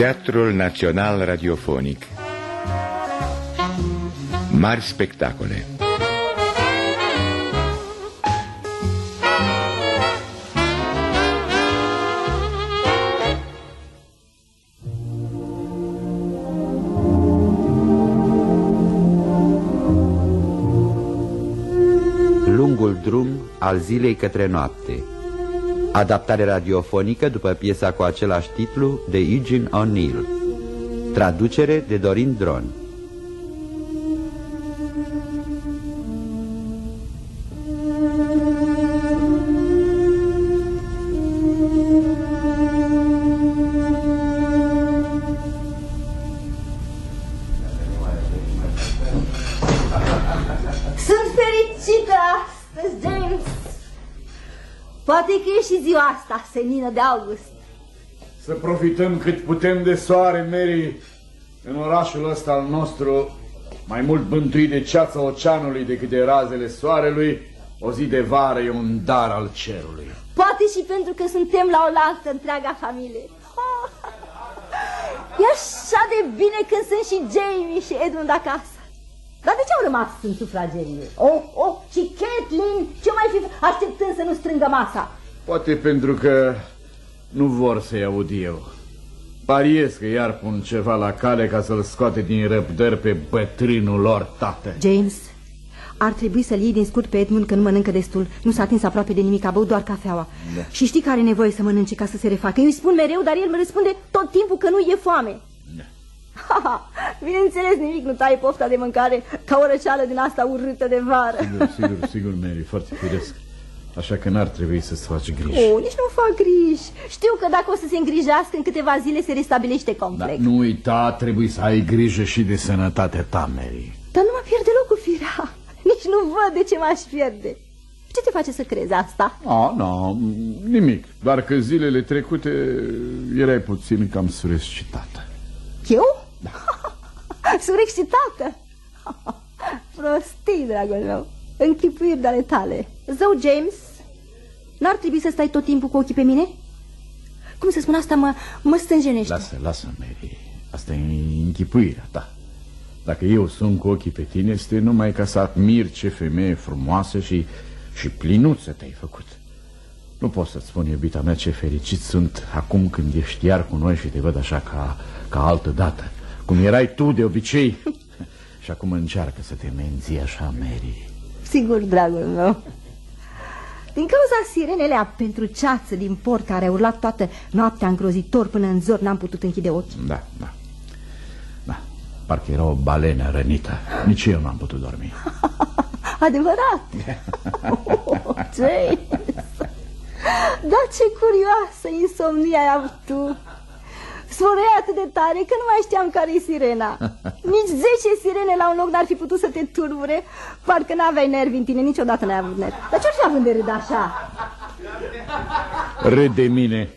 Teatrul Național Radiofonic. Mari spectacole. Lungul drum al zilei către noapte Adaptare radiofonică după piesa cu același titlu de Eugene O'Neill. Traducere de Dorin Dron senină de august. Să profităm cât putem de soare, Mary, în orașul ăsta al nostru, mai mult bântuit de ceața oceanului decât de razele soarelui, o zi de vară e un dar al cerului. Poate și pentru că suntem la oaltă întreaga familie. E așa de bine când sunt și Jamie și Edmund acasă. Dar de ce au rămas în sufragerie? Oh, oh, și Kathleen, ce mai fi așteptând să nu strângă masa? Poate pentru că nu vor să-i aud eu. Pariez că iar pun ceva la cale ca să-l scoate din răbdări pe bătrânul lor tată. James, ar trebui să-l iei din scurt pe Edmund că nu mănâncă destul. Nu s-a atins aproape de nimic, a băut doar cafeaua. Da. Și știi că are nevoie să mănânce ca să se refacă. Eu îi spun mereu, dar el îmi răspunde tot timpul că nu e foame. Da. Ha, ha, bineînțeles, nimic nu taie pofta de mâncare ca o răceală din asta urâtă de vară. Sigur, sigur, sigur, Mary, foarte firesc. Așa că n-ar trebui să-ți faci griji. Oh, nici nu fac griji. Știu că dacă o să se îngrijească, în câteva zile se restabilește Da, complet. nu uita, trebuie să ai grijă și de sănătatea ta, Mary. Dar nu mă pierde locul, firea. Nici nu văd de ce m-aș pierde. Ce te face să crezi asta? A, nu, nimic. Doar că zilele trecute erai puțin cam surescitată. Eu? Da. Sunt excitată. Prostii, dragul meu. Închipuiri de ale tale. Zău, James, n-ar trebui să stai tot timpul cu ochii pe mine? Cum să spun asta, mă, mă stânjenește. Lasă, lasă, Mary. Asta e închipuirea ta. Dacă eu sunt cu ochii pe tine, este numai ca să admir ce femeie frumoasă și, și plinuță te-ai făcut. Nu pot să-ți spun, iubita mea, ce fericit sunt acum când ești iar cu noi și te văd așa ca, ca altă dată. Cum erai tu de obicei. și acum încearcă să te menții așa, Mary. Sigur, dragul meu. Din cauza sirenele pentru ceață din port care a urlat toată noaptea îngrozitor până în zor, n-am putut închide ochii. Da, da. Da, parcă era o balenă rănită. Nici eu n-am putut dormi. Adevărat. oh, James. Da, ce curioasă insomnie ai avut tu. Sfărăia atât de tare că nu mai știam care e sirena. Nici zece sirene la un loc n-ar fi putut să te turbure. Parcă n-aveai nervi în tine, niciodată n-ai avut nervi. Dar ce-ar fi având de râd așa? Râd de mine.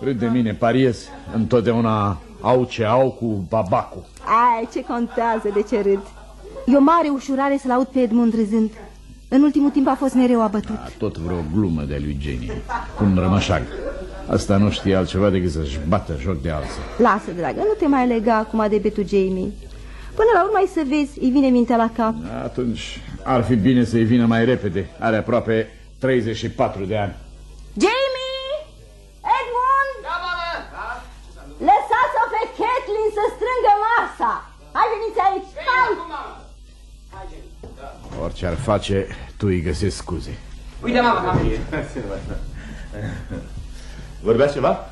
Râd de mine, pariez. Întotdeauna au ce au cu babacul. Ai, ce contează de ce râd. E o mare ușurare să-l aud pe Edmund râzând. În ultimul timp a fost mereu abătut. A, tot vreo glumă de lui Jenny. Cu un rămășag. Asta nu știe altceva decât să-și bată joc de alții. Lasă, dragă, nu te mai lega acum de betul Jamie. Până la urmă ai să vezi, îi vine mintea la cap. Atunci ar fi bine să-i vină mai repede. Are aproape 34 de ani. Jamie! Edmund! Da, mama! Lăsați-o pe Kathleen să strângă masa! Hai, veniți aici! Hai! Orice ar face, tu îi găsești scuze. Uite, mama, Vorbea ceva?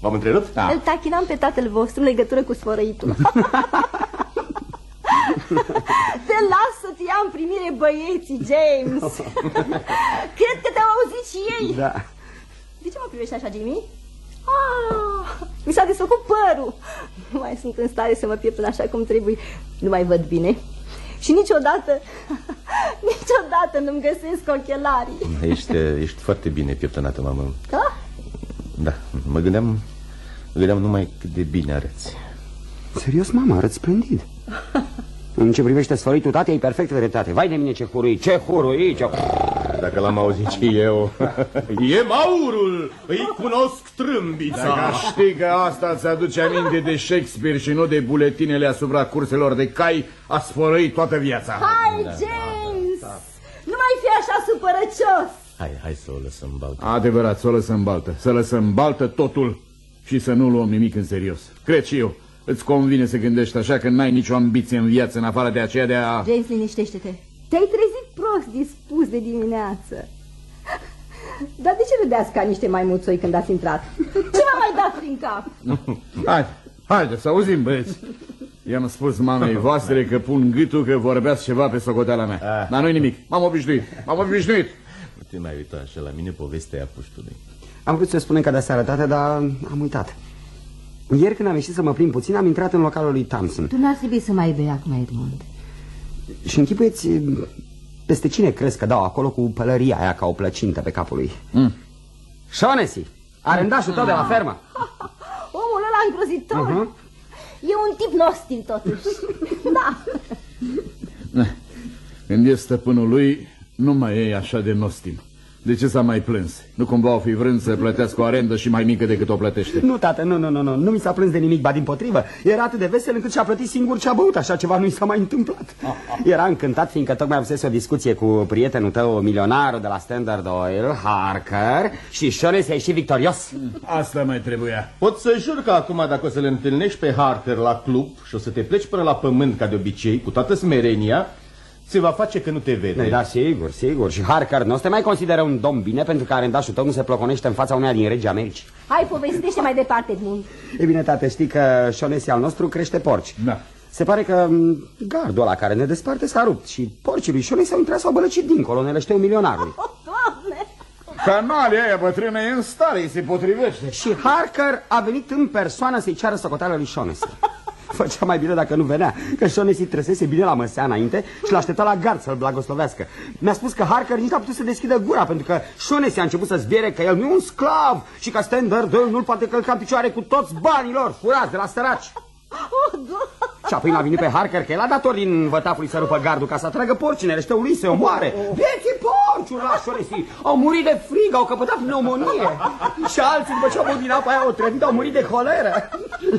M-am întrerupt? Da. Îl tachinam pe tatăl vostru în legătură cu sfărăitul. Te las să-ți ia în primire băieții, James. Cred că te-au auzit și ei. Da. De ce mă privești așa, Jimmy? Ah, mi s-a desfăcut părul. Nu mai sunt în stare să mă pieptăn așa cum trebuie. Nu mai văd bine. Și niciodată, niciodată nu-mi găsesc ochelarii. Ești, ești foarte bine pieptănată, mamă. Da? Da, mă gândeam, mă gândeam numai cât de bine arăți. Serios, mama, arăți splendid. În ce privește sfăritul tatei, e perfect dreptate. Vai de mine ce hurui, ce hurui, ce... dacă l-am auzit și eu. E maurul! Îi cunosc trâmbița! Dacă știi că asta ți aduce aminte de Shakespeare și nu de buletinele asupra curselor de cai, a sfărăit toată viața. Hai, James! Nu mai fi așa supărăcios! Hai, hai să o lăsăm baltă. Adevărat, să o lăsăm baltă. Să lăsăm baltă totul și să nu luăm nimic în serios. Cred și eu. Îți convine să gândești așa că n-ai nicio ambiție în viață în afară de aceea de a... James, liniștește-te. Te-ai trezit prost dispus de dimineață. Dar de ce râdeați ca niște maimuțoi când ați intrat? Ce v-a mai dat prin cap? Hai, haide să auzim, băieți. I-am spus mamei voastre că pun gâtul că vorbeați ceva pe socoteala mea. Ah. Dar nu-i nimic. M-am obișnuit. M-am obișnuit. Nu te mai uita așa la mine povestea puștului. Am vrut să spunem că de seară, tată, dar am uitat. Ieri când am ieșit să mă plimb puțin, am intrat în localul lui Thompson. Tu n-ar trebui să mai bei acum, Edmund. Și închipuieți peste cine crezi că dau acolo cu pălăria aia ca o plăcintă pe capul lui? Mm. Shaughnessy, arendașul tău de la fermă. Omul ăla îngrozitor. Mhm. E un tip nostim, totuși. da. Când e stăpânul lui, nu mai e așa de nostim. De ce s-a mai plâns? Nu cumva o fi vrând să plătească o arendă și mai mică decât o plătește? Nu, tată, nu, nu, nu, nu, nu mi s-a plâns de nimic, ba din potrivă. Era atât de vesel încât și-a plătit singur ce a băut, așa ceva nu i s-a mai întâmplat. Era încântat fiindcă tocmai avusese o discuție cu prietenul tău, milionarul de la Standard Oil, Harker, și Shaughnessy a ieșit victorios. Asta mai trebuia. Pot să jur că acum dacă o să le întâlnești pe Harker la club și o să te pleci până la pământ ca de obicei, cu toată smerenia, se va face că nu te vede. Da, sigur, sigur. Și Harker nu te mai consideră un domn bine pentru că arendașul tău nu se ploconește în fața uneia din regii Americi. Hai, povestește mai departe, Edmund. E bine, tată, știi că Shaughnessy al nostru crește porci. Da. Se pare că m, gardul ăla care ne desparte s-a rupt și porcii lui Shaughnessy au intrat sau bălăcit dincolo, ne leșteu milionarului. Oh, Doamne! Canalia aia bătrână e în stare, îi se potrivește. Și Harker a venit în persoană să-i ceară socoteală lui Shaughnessy. Făcea mai bine dacă nu venea, că Shaughnessy trăsese bine la măsea înainte și l-aștepta la gard să-l blagoslovească. Mi-a spus că Harker nici n-a putut să deschidă gura, pentru că Shaughnessy a început să zbiere că el nu e un sclav și că Standard Oil nu-l poate călca în picioare cu toți banilor furați de la săraci. Oh, Doamne! Și apoi l-a venit pe Harker că el a dat ordin vătafului să rupă gardul ca să atragă porcine, reșteul lui se omoare. Vieții porci, urla Shaughnessy, au murit de frig, au căpătat pneumonie. Și alții, după ce au băut din apa aia, au trăvit, au murit de holeră.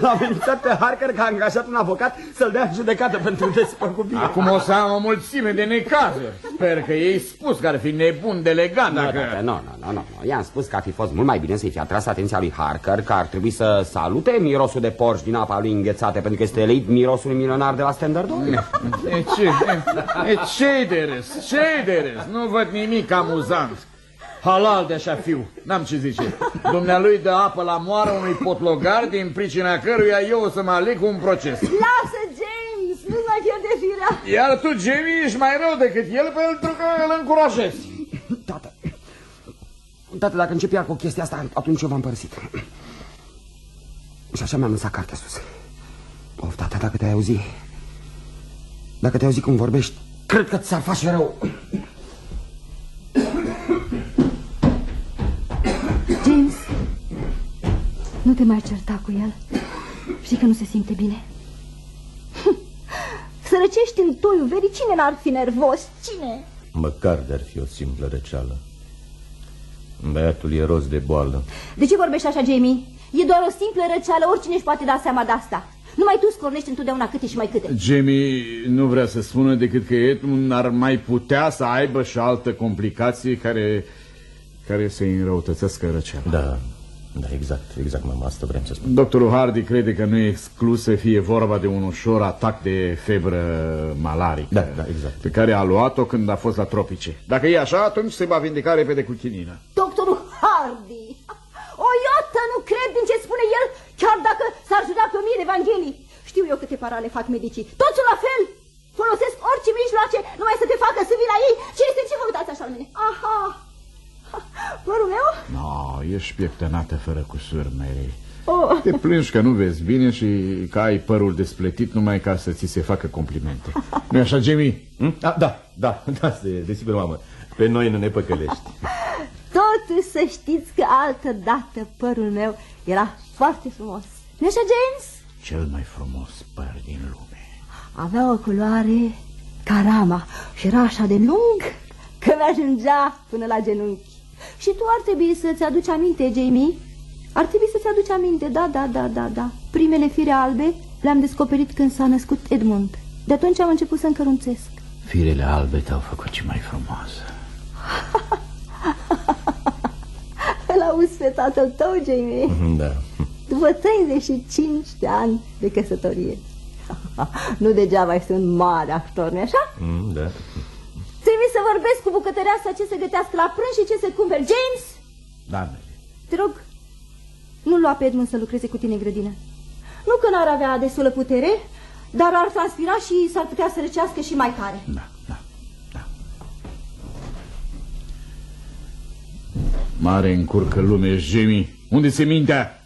L-a amenințat pe Harker că a angajat un avocat să-l dea în judecată pentru despăgubire. Acum o să am o mulțime de necazuri. Sper că ei spus că ar fi nebun de legat Nu, dacă... nu, nu, nu, nu, nu. I-am spus că ar fi fost mult mai bine să-i fi atras atenția lui Harker că ar trebui să salute mirosul de porci din apa lui înghețate pentru că este leit mirosul milionar de la Standard Oil. E ce? E ce de râs? ce de râs? Nu văd nimic amuzant. Halal de așa fiu, n-am ce zice. Dumnealui dă apă la moară unui potlogar din pricina căruia eu o să mă aleg cu un proces. Lasă, James! Nu mai pierde firea! Iar tu, Jamie, ești mai rău decât el pentru că îl încurajezi. Tată, tată, dacă încep iar cu chestia asta, atunci eu v-am părăsit. Și așa mi-am lăsat cartea sus. Of, tată, dacă te-ai auzit, dacă te-ai auzit cum vorbești, cred că ți-ar face rău. James, nu te mai certa cu el. Știi că nu se simte bine. Sărăcești în toiul verii, cine n-ar fi nervos? Cine? Măcar de-ar fi o simplă răceală. Băiatul e roz de boală. De ce vorbești așa, Jamie? E doar o simplă răceală, oricine își poate da seama de asta. Numai tu scornești întotdeauna câte și mai câte. Jamie nu vrea să spună decât că Edmund ar mai putea să aibă și altă complicație care, care să-i înrăutățească răceala. Da, da, exact, exact, mama, asta vrem să spun. Doctorul Hardy crede că nu e exclus să fie vorba de un ușor atac de febră malarică. Da, da, exact. Pe care a luat-o când a fost la tropice. Dacă e așa, atunci se va vindeca repede cu chinină. Doctorul Hardy! O iotă nu cred din ce spune el, chiar dacă s-ar juda pe o mie de evanghelii. Știu eu câte parale fac medicii. Toți la fel! Folosesc orice mijloace numai să te facă să vii la ei. Ce este? Ce vă uitați așa la mine? Aha! Părul meu? No, ești pieptănată fără cusuri, Mary. Oh. Te plângi că nu vezi bine și că ai părul despletit numai ca să ți se facă complimente. nu așa, Jamie? Hm? A, da, da, da, de, desigur, mamă. Pe noi nu ne păcălești. Totuși să știți că altă dată părul meu era foarte frumos. nu așa, James? Cel mai frumos păr din lume. Avea o culoare ca rama și era așa de lung că mi-ajungea până la genunchi. Și tu ar trebui să-ți aduci aminte, Jamie? Ar trebui să-ți aduci aminte, da, da, da, da, da. Primele fire albe le-am descoperit când s-a născut Edmund. De atunci am început să încărunțesc. Firele albe te-au făcut și mai frumoasă. Îl auzi pe tatăl tău, Jamie? Da. După 35 de ani de căsătorie. nu degeaba este un mare actor, nu așa? Mm, da. Trebuie să vorbesc cu bucătăreasa ce se gătească la prânz și ce se cumpere. James! Da, Mary. Te rog, nu lua pe Edmund să lucreze cu tine în grădină. Nu că n-ar avea destulă putere, dar ar transpira și s-ar putea să răcească și mai tare. Da, da, da. Mare încurcă lume, Jimmy. Unde se mintea?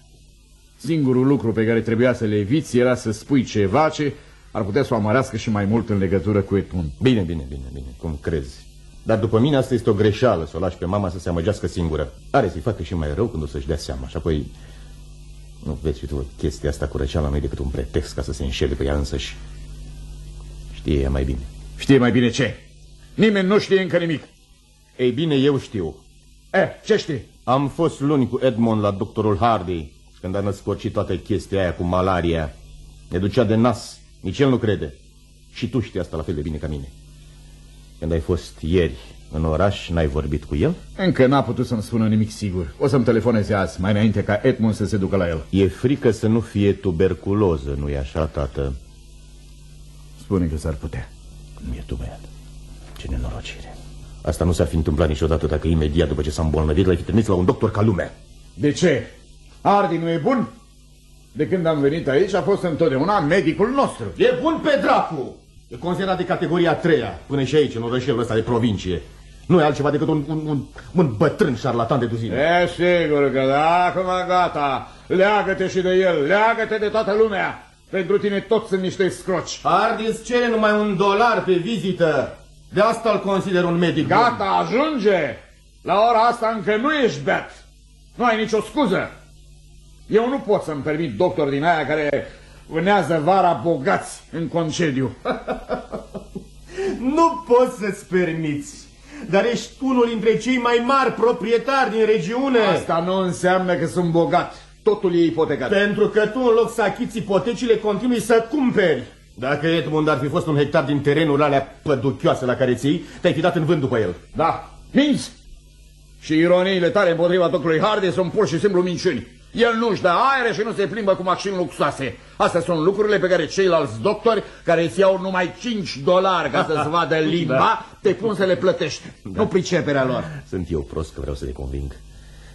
Singurul lucru pe care trebuia să le eviți era să spui ceva ce ar putea să o amărească și mai mult în legătură cu Edmund. Bine, bine, bine, bine, cum crezi. Dar după mine asta este o greșeală, să o lași pe mama să se amăgească singură. Are să-i facă și mai rău când o să-și dea seama. Și apoi, nu vezi și tu chestia asta cu răceala nu decât un pretext ca să se înșele pe ea însăși. Știe ea mai bine. Știe mai bine ce? Nimeni nu știe încă nimic. Ei bine, eu știu. Eh, ce știi? Am fost luni cu Edmond la doctorul Hardy când a născocit toată chestia aia cu malaria. Ne ducea de nas. Nici el nu crede. Și tu știi asta la fel de bine ca mine. Când ai fost ieri în oraș, n-ai vorbit cu el? Încă n-a putut să-mi spună nimic sigur. O să-mi telefoneze azi, mai înainte ca Edmund să se ducă la el. E frică să nu fie tuberculoză, nu-i așa, tată? Spune că s-ar putea. Nu e tu, băiat. Ce nenorocire. Asta nu s-ar fi întâmplat niciodată dacă imediat după ce s-a îmbolnăvit l-ai fi trimis la un doctor ca lumea. De ce? Ardi nu e bun? De când am venit aici a fost întotdeauna medicul nostru. E bun pe dracu! E considerat de categoria a treia, până și aici, în orășelul ăsta de provincie. Nu e altceva decât un, un, un, un bătrân șarlatan de duzină. E sigur că da, acum gata. Leagă-te și de el, leagă-te de toată lumea. Pentru tine toți sunt niște scroci. Hardy îți cere numai un dolar pe vizită. De asta îl consider un medic bun. Gata, ajunge! La ora asta încă nu ești beat. Nu ai nicio scuză. Eu nu pot să-mi permit doctor din aia care vânează vara bogați în concediu. Nu poți să-ți permiți. Dar ești unul dintre cei mai mari proprietari din regiune. Asta nu înseamnă că sunt bogat. Totul e ipotecat. Pentru că tu, în loc să achiți ipotecile, continui să cumperi. Dacă Edmund ar fi fost un hectar din terenul alea păduchioase la care ții, te-ai fi dat în vânt după el. Da, minți! Și ironiile tale împotriva doctorului Hardy sunt pur și simplu minciuni. El nu-și dă aere și nu se plimbă cu mașini luxoase. Astea sunt lucrurile pe care ceilalți doctori, care îți iau numai 5 dolari ca să-ți vadă limba, da. te pun să le plătești. Da. Nu priceperea lor. Sunt eu prost că vreau să te conving.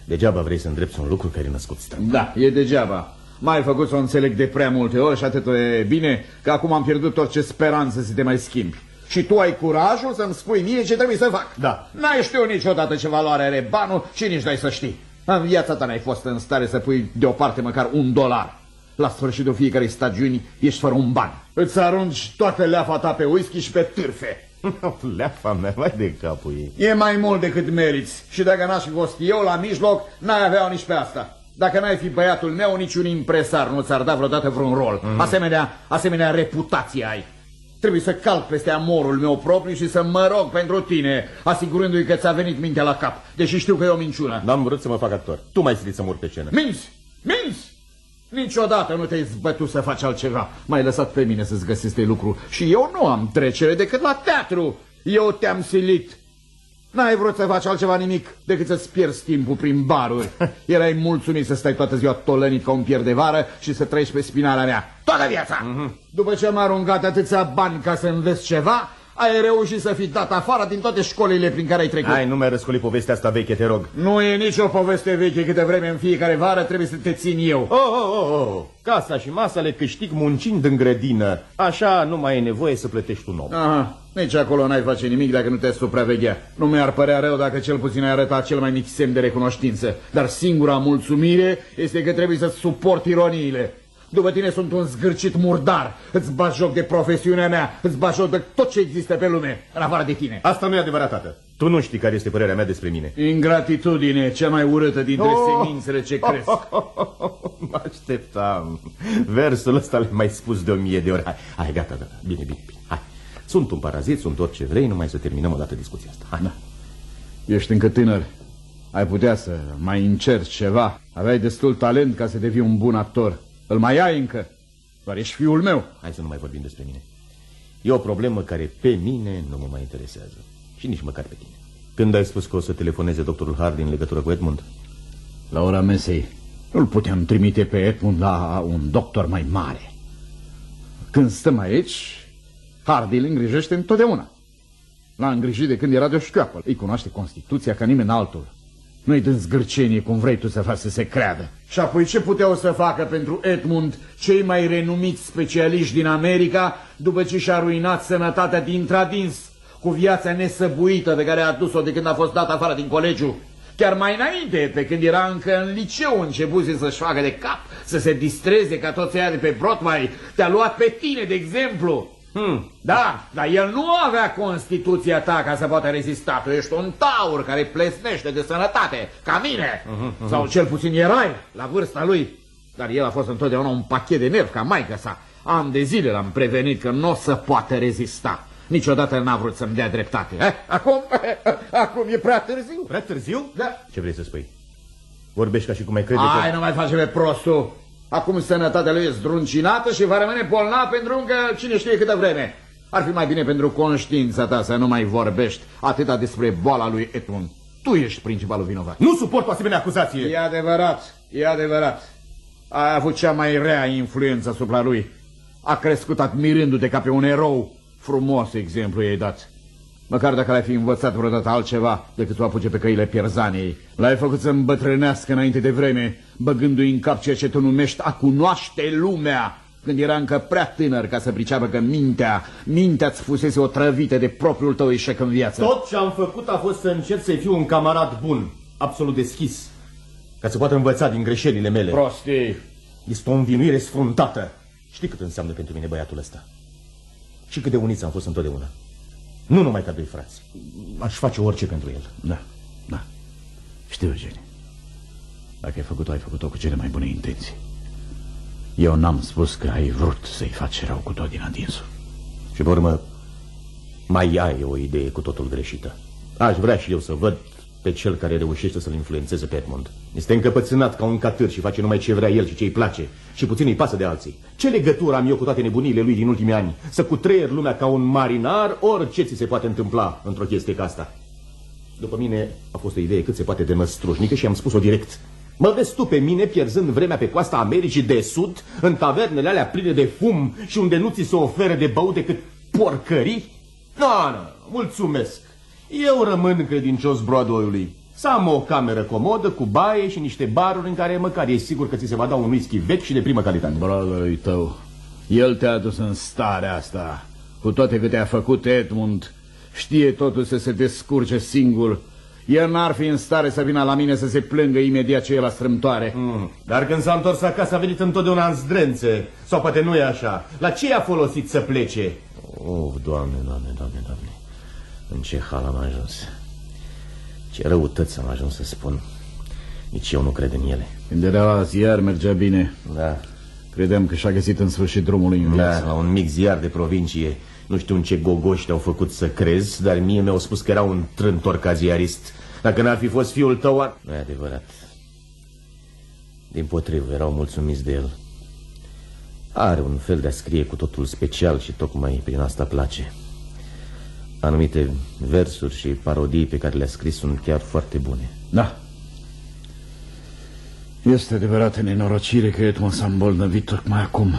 Degeaba vrei să îndrepți un lucru care e născut străin. Da, e degeaba. Mai făcut să o înțeleg de prea multe ori și atât e bine că acum am pierdut orice speranță să te mai schimbi. Și tu ai curajul să-mi spui mie ce trebuie să fac. Da. N-ai știut niciodată ce valoare are banul și nici n-ai să știi. În viața ta n-ai fost în stare să pui deoparte măcar un dolar. La sfârșitul fiecare stagiuni ești fără un ban. Îți arunci toată leafa ta pe whisky și pe târfe. leafa mea, vai de capul ei. E mai mult decât meriți. Și dacă n-aș fi fost eu la mijloc, n-ai avea nici pe asta. Dacă n-ai fi băiatul meu, niciun impresar nu ți-ar da vreodată vreun rol. Mm -hmm. Asemenea, asemenea reputație ai. Trebuie să calc peste amorul meu propriu și să mă rog pentru tine, asigurându-i că ți-a venit mintea la cap, deși știu că e o minciună. N-am vrut să mă fac actor. Tu mai silit să mor pe scenă. Minți! Minți! Niciodată nu te-ai zbătut să faci altceva. M-ai lăsat pe mine să-ți găsești lucru. Și eu nu am trecere decât la teatru. Eu te-am silit. N-ai vrut să faci altceva nimic decât să-ți pierzi timpul prin baruri. Erai mulțumit să stai toată ziua tolănit ca un pier de vară și să trăiești pe spinarea mea. Toată viața! Mm -hmm. După ce m-a aruncat atâția bani ca să înveți ceva, ai reușit să fii dat afară din toate școlile prin care ai trecut. Hai, nu mai răscoli povestea asta veche, te rog. Nu e nicio poveste veche, câte vreme în fiecare vară trebuie să te țin eu. Oh, oh, oh, oh. Casa și masa le câștig muncind în grădină. Așa nu mai e nevoie să plătești un om. Aha, nici acolo n-ai face nimic dacă nu te supraveghea. Nu mi-ar părea rău dacă cel puțin ai arăta cel mai mic semn de recunoștință. Dar singura mulțumire este că trebuie să suport ironiile. După tine sunt un zgârcit murdar. Îți bat joc de profesiunea mea, îți bat joc de tot ce există pe lume, în afară de tine. Asta nu e adevărat, tată. Tu nu știi care este părerea mea despre mine. Ingratitudine, cea mai urâtă dintre oh! semințele ce cresc. Oh, oh, oh, oh, mă așteptam. Versul ăsta l-ai mai spus de o mie de ori. Hai, hai gata, gata. Bine, bine, bine. Hai. Sunt un parazit, sunt orice vrei, numai să terminăm o dată discuția asta. Hai. Da. Ești încă tânăr. Ai putea să mai încerci ceva. Aveai destul talent ca să devii un bun actor. Îl mai ai încă. Doar ești fiul meu. Hai să nu mai vorbim despre mine. E o problemă care pe mine nu mă mai interesează. Și nici măcar pe tine. Când ai spus că o să telefoneze doctorul Hardy în legătură cu Edmund? La ora mesei. Nu-l puteam trimite pe Edmund la un doctor mai mare. Când stăm aici, Hardy îl îngrijește întotdeauna. L-a îngrijit de când era de o șchioapă. Îi cunoaște Constituția ca nimeni altul. Nu-i dând zgârcenie cum vrei tu să faci să se creadă. Și apoi ce puteau să facă pentru Edmund cei mai renumiți specialiști din America după ce și-a ruinat sănătatea dintr-adins cu viața nesăbuită pe care a adus-o de când a fost dat afară din colegiu? Chiar mai înainte, pe când era încă în liceu, începuse să-și facă de cap, să se distreze ca toți aia de pe Broadway. Te-a luat pe tine, de exemplu. Hmm. Da, dar el nu avea constituția ta ca să poată rezista. Tu ești un taur care plesnește de sănătate, ca mine. Uh -huh, uh -huh. Sau cel puțin erai la vârsta lui. Dar el a fost întotdeauna un pachet de nervi ca maica sa. Am de zile l-am prevenit că nu o să poată rezista. Niciodată n-a vrut să-mi dea dreptate. Eh? Acum, acum e prea târziu. Prea târziu? Da. Ce vrei să spui? Vorbești ca și cum ai crede Ai, că... nu mai face pe prostul. Acum sănătatea lui e zdruncinată și va rămâne bolnav pentru încă cine știe câtă vreme. Ar fi mai bine pentru conștiința ta să nu mai vorbești atâta despre boala lui Edmund. Tu ești principalul vinovat. Nu suport o asemenea acuzație. E adevărat, e adevărat. A avut cea mai rea influență asupra lui. A crescut admirându-te ca pe un erou. Frumos exemplu i-ai dat. Măcar dacă l-ai fi învățat vreodată altceva decât să o apuce pe căile pierzaniei. L-ai făcut să îmbătrânească înainte de vreme, băgându-i în cap ceea ce tu numești a cunoaște lumea, când era încă prea tânăr ca să priceapă că mintea, mintea-ți fusese o trăvită de propriul tău eșec în viață. Tot ce am făcut a fost să încerc să-i fiu un camarad bun, absolut deschis, ca să poată învăța din greșelile mele. Prostii! Este o învinuire sfruntată. Știi cât înseamnă pentru mine băiatul ăsta? Și cât de uniți am fost întotdeauna. Nu numai ca doi frați. Aș face orice pentru el. Da, da. Știu, Eugenie. Dacă ai făcut-o, ai făcut-o cu cele mai bune intenții. Eu n-am spus că ai vrut să-i faci rău cu tot din adinsul. Și pe urmă, mai ai o idee cu totul greșită. Aș vrea și eu să văd pe cel care reușește să-l influențeze pe Edmund. Este încăpățânat ca un catâr și face numai ce vrea el și ce îi place și puțin îi pasă de alții. Ce legătură am eu cu toate nebunile lui din ultimii ani? Să cutreier lumea ca un marinar, orice ți se poate întâmpla într-o chestie ca asta. După mine a fost o idee cât se poate de măstrușnică și am spus-o direct. Mă vezi tu pe mine pierzând vremea pe coasta Americii de Sud, în tavernele alea pline de fum și unde nu ți se oferă de băut decât porcării? Nu, nu, mulțumesc. Eu rămân credincios Broadway-ului. Să am o cameră comodă cu baie și niște baruri în care măcar e sigur că ți se va da un whisky vechi și de primă calitate. Broadway tău, el te-a dus în starea asta. Cu toate că te-a făcut Edmund, știe totul să se descurce singur. El n-ar fi în stare să vină la mine să se plângă imediat ce e la strâmtoare. Mm. Dar când s-a întors acasă a venit întotdeauna în zdrențe. Sau poate nu e așa. La ce a folosit să plece? Oh, doamne, doamne, doamne, doamne. În ce hal am ajuns. Ce răutăți am ajuns să spun. Nici eu nu cred în ele. Când era la ziar mergea bine. Da. Credeam că și-a găsit în sfârșit drumul în Da, viață. la un mic ziar de provincie. Nu știu în ce gogoși te-au făcut să crezi, dar mie mi-au spus că era un trântor ca ziarist. Dacă n-ar fi fost fiul tău, ar... Nu e adevărat. Din potrivă, erau mulțumiți de el. Are un fel de a scrie cu totul special și tocmai prin asta place. Anumite versuri și parodii pe care le-a scris sunt chiar foarte bune. Da. Este adevărată nenorocire că Edmund s-a îmbolnăvit tocmai acum.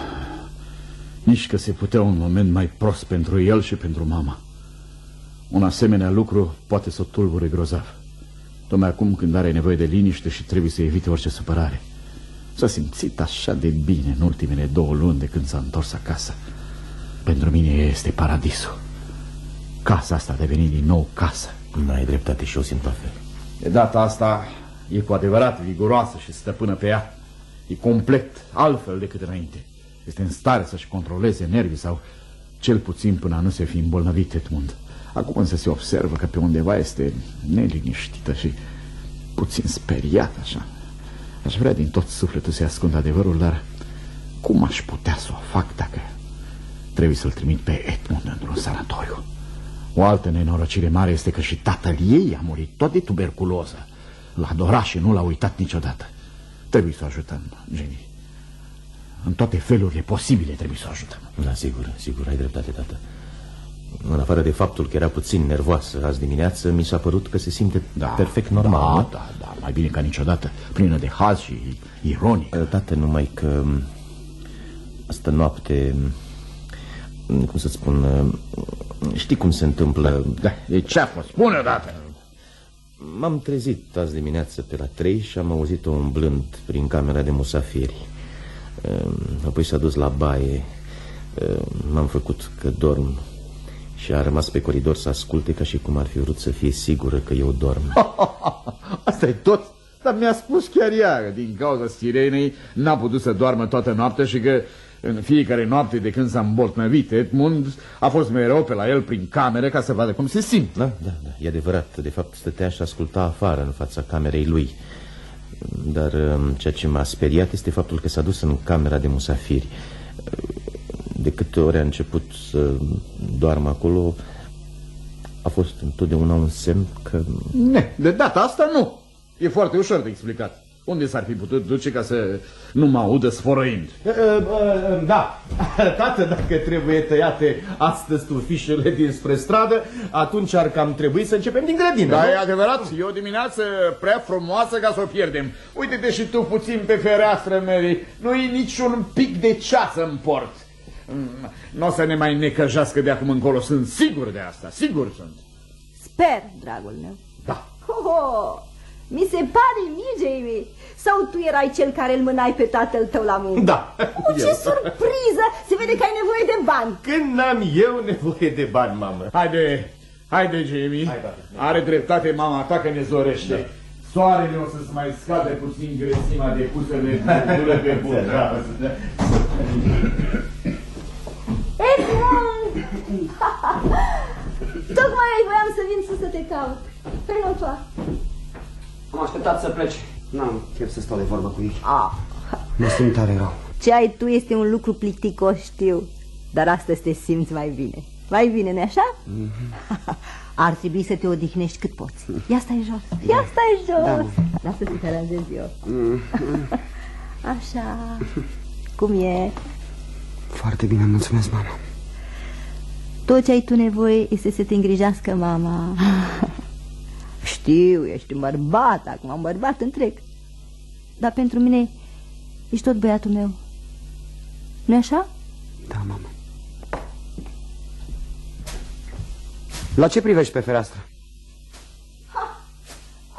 Nici că se putea un moment mai prost pentru el și pentru mama. Un asemenea lucru poate să o tulbure grozav. Tocmai acum când are nevoie de liniște și trebuie să evite orice supărare. S-a simțit așa de bine în ultimele două luni de când s-a întors acasă. Pentru mine este paradisul. Casa asta a devenit din nou casă. N-ai dreptate și eu simt la fel. De data asta e cu adevărat viguroasă și stăpână pe ea. E complet altfel decât înainte. Este în stare să-și controleze nervii sau cel puțin până a nu se fi îmbolnăvit Edmund. Acum însă se observă că pe undeva este neliniștită și puțin speriată așa. Aș vrea din tot sufletul să-i ascund adevărul, dar cum aș putea să o fac dacă trebuie să-l trimit pe Edmund într-un sanatoriu? O altă nenorocire mare este că și tatăl ei a murit tot de tuberculoză. L-a adorat și nu l-a uitat niciodată. Trebuie să o ajutăm, Jenny. În toate felurile posibile trebuie să o ajutăm. Da, sigur, sigur, ai dreptate, tată. În afară de faptul că era puțin nervoasă azi dimineață, mi s-a părut că se simte da, perfect normal. Da, nu? da, da, mai bine ca niciodată, plină de haz și ironic. Tată, numai că asta noapte, cum să spun, știi cum se întâmplă? Da, de ce a fost? Spune odată! M-am trezit azi dimineață pe la trei și am auzit-o umblând prin camera de musafiri. Apoi s-a dus la baie. M-am făcut că dorm și a rămas pe coridor să asculte ca și cum ar fi vrut să fie sigură că eu dorm. Asta e tot? Dar mi-a spus chiar ea că din cauza sirenei n-a putut să doarmă toată noaptea și că în fiecare noapte de când s-a îmbolnăvit Edmund a fost mereu pe la el prin cameră ca să vadă cum se simte. Da, da, da, e adevărat. De fapt stătea și asculta afară în fața camerei lui. Dar um, ceea ce m-a speriat este faptul că s-a dus în camera de musafiri. De câte ori a început să doarmă acolo, a fost întotdeauna un semn că... Ne, de data asta nu. E foarte ușor de explicat. Unde s-ar fi putut duce ca să nu mă audă sfărăind? Da, tată, dacă trebuie tăiate astăzi tufișele dinspre stradă, atunci ar cam trebui să începem din grădină, Da, nu? e adevărat, e o dimineață prea frumoasă ca să o pierdem. Uite-te și tu puțin pe fereastră, Mary. Nu e niciun pic de ceață în port. Mm, Nu o să ne mai necăjească de acum încolo, sunt sigur de asta, sigur sunt. Sper, dragul meu. Da. Oh, oh, mi se pare mie, Jamie. Sau tu erai cel care îl mânai pe tatăl tău la muncă? Da. Oh, ce Eu. surpriză! Se vede că ai nevoie de bani. Când n-am eu nevoie de bani, mamă? Haide, haide, Jamie. Hai, tată. Are dreptate mama ta că ne zorește. Soarele o să-ți mai scade puțin grăsima de pusele de pe bun. Edmund! Tocmai voiam să vin sus să te caut. Păi tu. Am așteptat să pleci. N-am chef să stau de vorbă cu ei. Ah, Mă simt tare rău. ce ai tu este un lucru plicticos, știu. Dar astăzi te simți mai bine. Mai bine, nu așa? Ar trebui să te odihnești cât poți. Ia stai jos. Ia stai jos. Lasă să te aranjez eu. Așa. Cum e? Foarte bine, mulțumesc, mama. Tot ce ai tu nevoie este să te îngrijească mama. Știu, ești un bărbat, acum un bărbat întreg. Dar pentru mine ești tot băiatul meu. nu așa? Da, mama. La ce privești pe fereastră?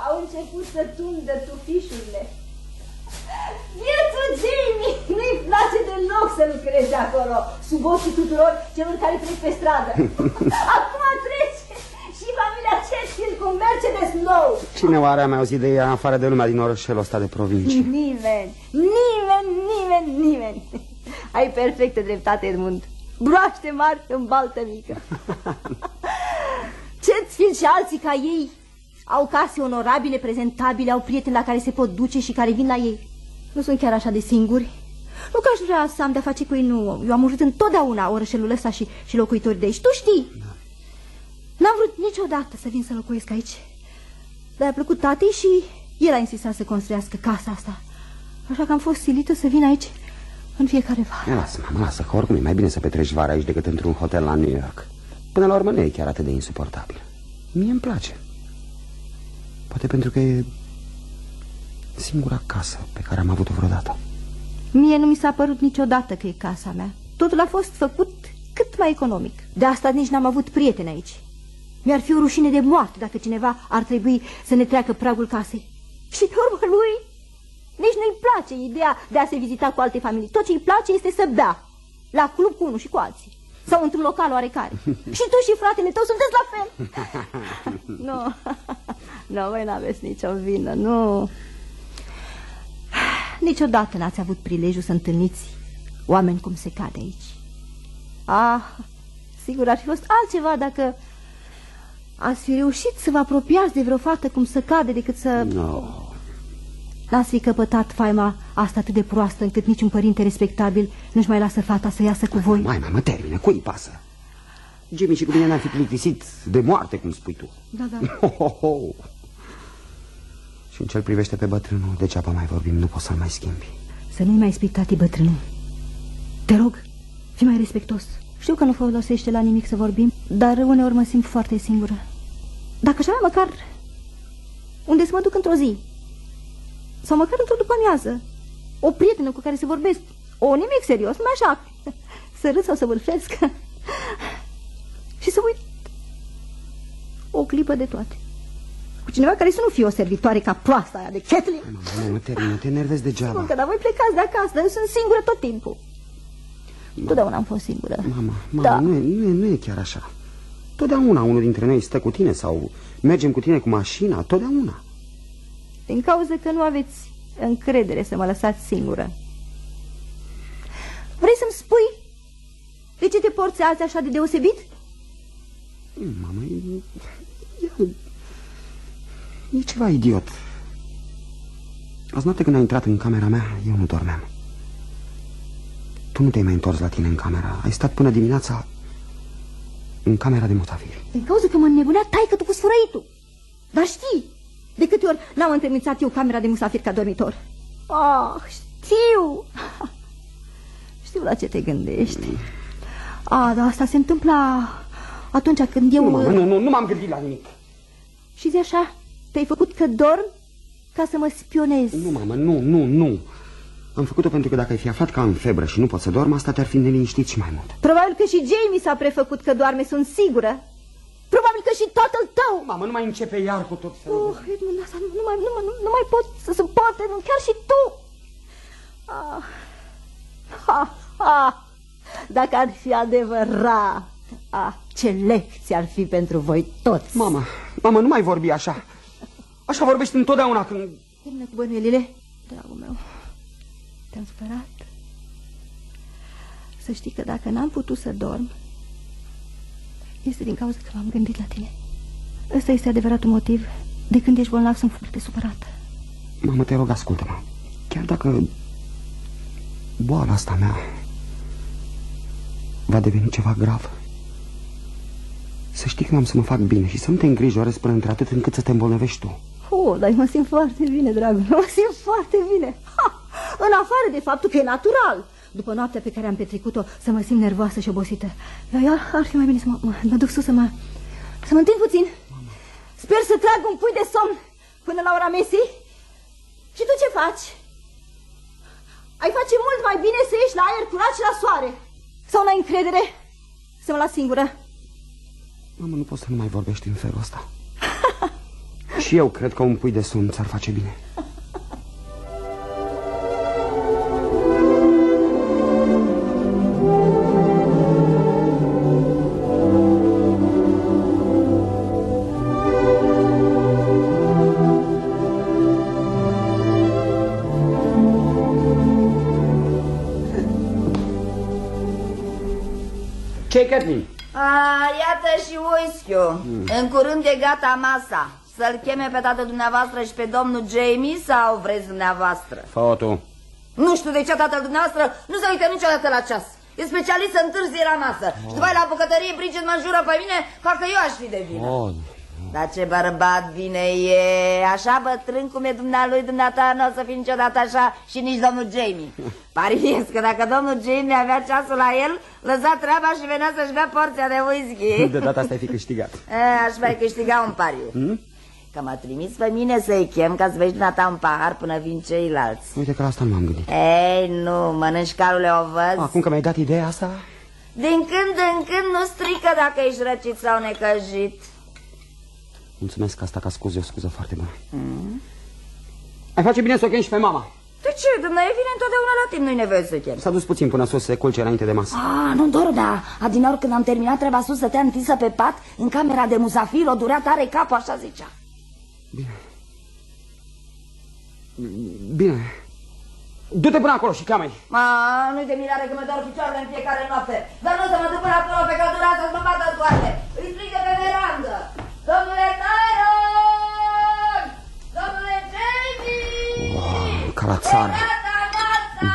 Au început să tundă tufișurile. Viețul Jamie nu-i place deloc să lucreze acolo, sub ochii tuturor celor care trec pe stradă. Acum trece și familia Chetfield cu un Mercedes nou. Cine oare a mai auzit de ea în afară de lumea din orășelul ăsta de provincie? Nimeni, nimeni, nimeni, nimeni. Ai perfectă dreptate, Edmund. Broaște mari în baltă mică. Chetfield și alții ca ei au case onorabile, prezentabile, au prieteni la care se pot duce și care vin la ei. Nu sunt chiar așa de singuri. Nu că aș vrea să am de-a face cu ei, nu. Eu am urât întotdeauna orășelul ăsta și, și locuitorii de aici. Tu știi. N-am vrut niciodată să vin să locuiesc aici. Dar a plăcut tatei și el a insistat să construiască casa asta. Așa că am fost silită să vin aici în fiecare vară. Ia, lasă, mama, lasă, că oricum e mai bine să petreci vara aici decât într-un hotel la New York. Până la urmă nu e chiar atât de insuportabil. Mie îmi place. Poate pentru că e singura casă pe care am avut-o vreodată. Mie nu mi s-a părut niciodată că e casa mea. Totul a fost făcut cât mai economic. De asta nici n-am avut prieteni aici. Mi-ar fi o rușine de moarte dacă cineva ar trebui să ne treacă pragul casei. Și pe urmă lui nici nu-i place ideea de a se vizita cu alte familii. Tot ce îi place este să bea. La club cu unul și cu alții. Sau într-un local oarecare. și tu și fratele tău sunteți la fel. nu, nu, voi n-aveți nicio vină, nu. Niciodată n-ați avut prilejul să întâlniți oameni cum se cade aici. Ah, sigur ar fi fost altceva dacă ați fi reușit să vă apropiați de vreo fată cum să cade decât să... No. N-ați fi căpătat faima asta atât de proastă încât niciun părinte respectabil nu-și mai lasă fata să iasă cu voi. Mai, mai, mă termină, cui pasă? Jimmy și cu mine ne-am fi plictisit de moarte, cum spui tu. Da, da. Ho, ho, ho. Și în ce privește pe bătrânul, degeaba mai vorbim, nu poți să-l mai schimbi. Să nu-i mai spui tati bătrânul. Te rog, fii mai respectos. Știu că nu folosește la nimic să vorbim, dar uneori mă simt foarte singură. Dacă aș avea măcar unde să mă duc într-o zi, sau măcar într-o după amiază, o prietenă cu care să vorbesc, o nimic serios, numai așa, să râd sau să vârfesc și să uit o clipă de toate. Cu cineva care să nu fie o servitoare ca proasta aia de Kathleen. Mama, nu, nu te, nu te enervezi degeaba. Spun că, dar voi plecați de acasă, dar eu sunt singură tot timpul. Totdeauna am fost singură. Mama, mama, Da. nu, e, nu, e, nu e chiar așa. Totdeauna unul dintre noi stă cu tine sau mergem cu tine cu mașina, totdeauna. Din cauza că nu aveți încredere să mă lăsați singură. Vrei să-mi spui de ce te porți azi așa de deosebit? Mama, e, e, e ceva idiot. Azi noapte când ai intrat în camera mea, eu nu dormeam. Tu nu te-ai mai întors la tine în camera. Ai stat până dimineața în camera de musafiri. Din cauza că mă înnebunea taică tu cu sfărăitul. Dar știi, de câte ori n-am întemnițat eu camera de musafir ca dormitor. Ah, știu! Știu la ce te gândești. Ah, dar asta se întâmpla atunci când eu... Nu, mama, nu, nu, nu m-am gândit la nimic. Și zi așa, te-ai făcut că dorm ca să mă spionezi. Nu, mamă, nu, nu, nu. Am făcut-o pentru că dacă ai fi aflat ca în febră și nu pot să dorm, asta te-ar fi neliniștit și mai mult. Probabil că și Jamie s-a prefăcut că doarme, sunt sigură. Probabil că și tatăl tău. Mamă, nu mai începe iar cu tot felul. Oh, Edmund, asta nu, nu, mai, nu, mai- nu, nu mai pot să suport, Edmund, chiar și tu. Ah. Ha, ha. Dacă ar fi adevărat, ah, ce lecție ar fi pentru voi toți. Mama, mama, nu mai vorbi așa. Așa vorbești întotdeauna când... Termină cu bănuielile, dragul meu. Te-am supărat? Să știi că dacă n-am putut să dorm, este din cauza că m-am gândit la tine. Ăsta este adevăratul motiv. De când ești bolnav, sunt foarte supărată. Mamă, te rog, ascultă-mă. Chiar dacă boala asta mea va deveni ceva grav, să știi că am să mă fac bine și să nu te îngrijorezi până într-atât încât să te îmbolnăvești tu. Oh, dar mă simt foarte bine, dragul meu, mă simt foarte bine. Ha! În afară de faptul că e natural. După noaptea pe care am petrecut-o, să mă simt nervoasă și obosită. Dar eu ar fi mai bine să mă, mă, mă duc sus să mă, să mă întind puțin. Sper să trag un pui de somn până la ora mesii. Și tu ce faci? Ai face mult mai bine să ieși la aer curat și la soare. Sau n-ai încredere să mă las singură? Mamă, nu poți să nu mai vorbești în felul ăsta. și eu cred că un pui de somn ți-ar face bine. Ce-i, Kathleen? A, iată și whisky În curând e gata masa. Să-l cheme pe tatăl dumneavoastră și pe domnul Jamie Sau vreți dumneavoastră? Fă-o tu. Nu știu de ce tatăl dumneavoastră. Nu se uită niciodată la ceas. E specialist să întârzie la masă. Și după aia la bucătărie Bridget mă înjură pe mine Parcă eu aș fi de vină. Oh, Dar ce bărbat bine e Așa bătrân cum e dumnealui Dumneata nu o să fii niciodată așa Și nici domnul Jamie. Pariez că dacă domnul Jamie avea ceasul la el Lăsa treaba și venea să-și bea porția de whisky. De data asta ai fi câștigat. E, aș mai câștiga un pariu. Hmm? Că m-a trimis pe mine să-i chem Ca să vezi dumneata un pahar până vin ceilalți. Uite că la asta nu m-am gândit. Ei, nu, mănânci calule ovăz. Acum că mi-ai dat ideea asta, Din când în când nu strică dacă ești răcit sau necăjit mulțumesc asta ca scuze, o scuză foarte bună. Ai face bine să o chemi și pe mama. De ce? Dumnezeu vine întotdeauna la timp, nu-i nevoie să chem S-a dus puțin până sus să se culce înainte de masă. Ah, nu doar, da. Adinaur când am terminat treaba sus, stătea întinsă pe pat, în camera de musafir, o durea tare capul, așa zicea. Bine. Du-te până acolo și cheamă-i. Ma, nu-i de mirare că mă dor picioarele în fiecare noapte. Dar nu să mă duc până acolo pe căldura să-ți mă bată soarele. Îi strigă pe verandă. Domnule Tyron! Domnule Jamie! Ca la țară. Gata masa!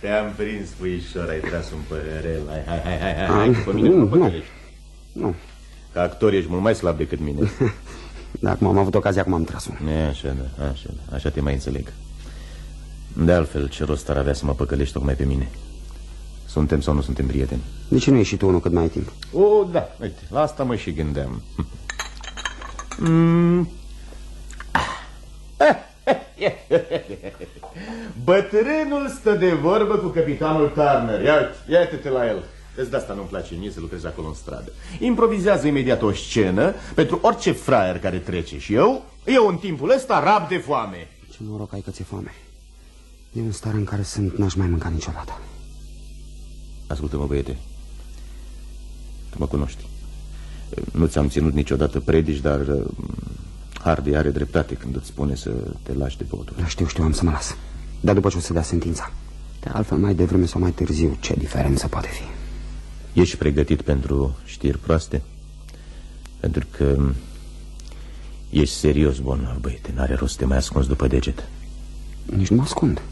Te-am prins, puișor, ai tras un părerel. Hai, hai, hai, hai, hai, hai, că pe mine nu, nu Nu. Ca actor ești mult mai slab decât mine. Da, acum am avut ocazia, acum am tras-un. E, așa, da, așa, da, așa te mai înțeleg. De altfel, ce rost ar avea să mă păcălești tocmai pe mine? Suntem sau nu suntem prieteni? De ce nu ieși tu unul cât mai ai timp? O, da, uite, la asta mă și gândeam. Mm. Bătrânul stă de vorbă cu capitanul Turner. Ia, ia te la el. Vezi, de asta nu-mi place mie să lucrez acolo în stradă. Improvizează imediat o scenă pentru orice fraier care trece și eu, eu în timpul ăsta rab de foame. Ce noroc ai că ți-e foame. E un stare în care sunt, n-aș mai mânca niciodată. Ascultă-mă, băiete. Tu mă cunoști. Nu ți-am ținut niciodată predici, dar uh, Hardy are dreptate când îți spune să te lași de băutul. Da, știu, știu, am să mă las. Dar după ce o să dea sentința. De altfel, mai devreme sau mai târziu, ce diferență poate fi? Ești pregătit pentru știri proaste? Pentru că ești serios, bon, băiete, n-are rost să te mai ascunzi după deget. Nici nu mă ascund.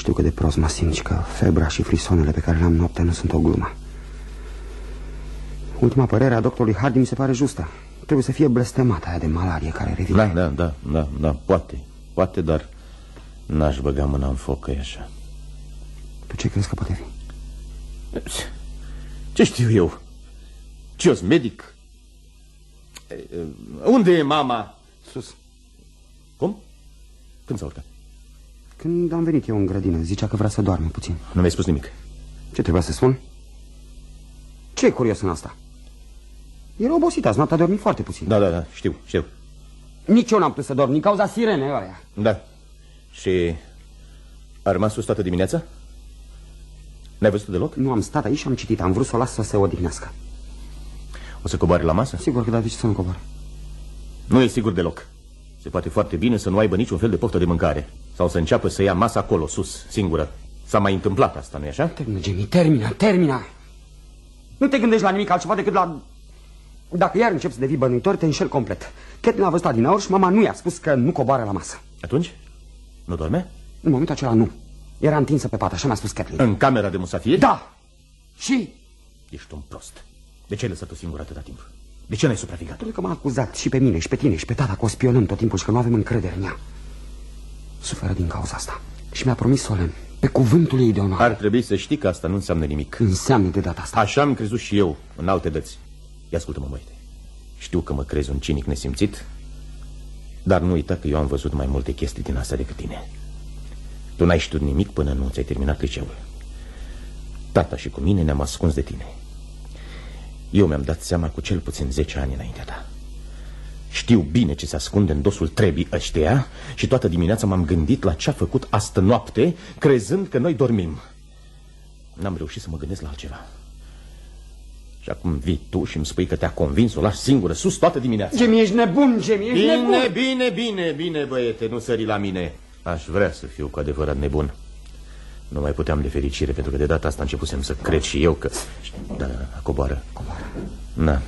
Știu că de prost mă simt și că febra și frisonele pe care le-am noaptea nu sunt o glumă. Ultima părere a doctorului Hardy mi se pare justă. Trebuie să fie blestemată aia de malarie care revine. Da, da, da, da, da, poate, poate, dar n-aș băga mâna în foc că e așa. Tu ce crezi că poate fi? Ce știu eu? Ce medic? Unde e mama? Sus. Cum? Când s-a urcat? Când am venit eu în grădină, zicea că vrea să doarme puțin. Nu mi-ai spus nimic. Ce trebuia să spun? Ce e curios în asta? Era obosit azi, noaptea a dormit foarte puțin. Da, da, da, știu, știu. Nici eu n-am putut să dorm, din cauza sirenei ăia. Da. Și a rămas sus toată dimineața? N-ai văzut deloc? Nu am stat aici și am citit, am vrut să o las să se odihnească. O să coboare la masă? Sigur că da, de ce să nu cobor? Nu e sigur deloc. Se poate foarte bine să nu aibă niciun fel de poftă de mâncare. Sau să înceapă să ia masa acolo, sus, singură. S-a mai întâmplat asta, nu-i așa? Termină, Jamie, termină, termină! Nu te gândești la nimic altceva decât la... Dacă iar începi să devii bănuitor, te înșel complet. Catelyn a văzut din aur și mama nu i-a spus că nu coboară la masă. Atunci? Nu dorme? În momentul acela nu. Era întinsă pe pat, așa mi-a spus Catelyn. În camera de musafiri? Da! Și? Ești un prost. De ce ai lăsat-o singură atâta timp? De ce n-ai supravegheat? Pentru că m-a acuzat și pe mine și pe tine și pe tata că o spionăm tot timpul și că nu avem încredere în ea. Suferă din cauza asta. Și mi-a promis solemn, pe cuvântul ei de onoare. Ar trebui să știi că asta nu înseamnă nimic. Înseamnă de data asta. Așa am crezut și eu, în alte dăți. Ia ascultă-mă, băiete. Știu că mă crezi un cinic nesimțit, dar nu uita că eu am văzut mai multe chestii din asta decât tine. Tu n-ai știut nimic până nu ți-ai terminat liceul. Tata și cu mine ne-am ascuns de tine. Eu mi-am dat seama cu cel puțin 10 ani înaintea ta. Știu bine ce se ascunde în dosul trebii ăștia și toată dimineața m-am gândit la ce-a făcut astă noapte, crezând că noi dormim. N-am reușit să mă gândesc la altceva. Și acum vii tu și îmi spui că te-a convins o lași singură sus toată dimineața. Gemi, ești nebun, Gemi, ești bine, nebun. Bine, bine, bine, băiete, nu sări la mine. Aș vrea să fiu cu adevărat nebun. Nu mai puteam de fericire, pentru că de data asta începusem să cred și eu că... Da, da, da, coboară. Coboară. Da.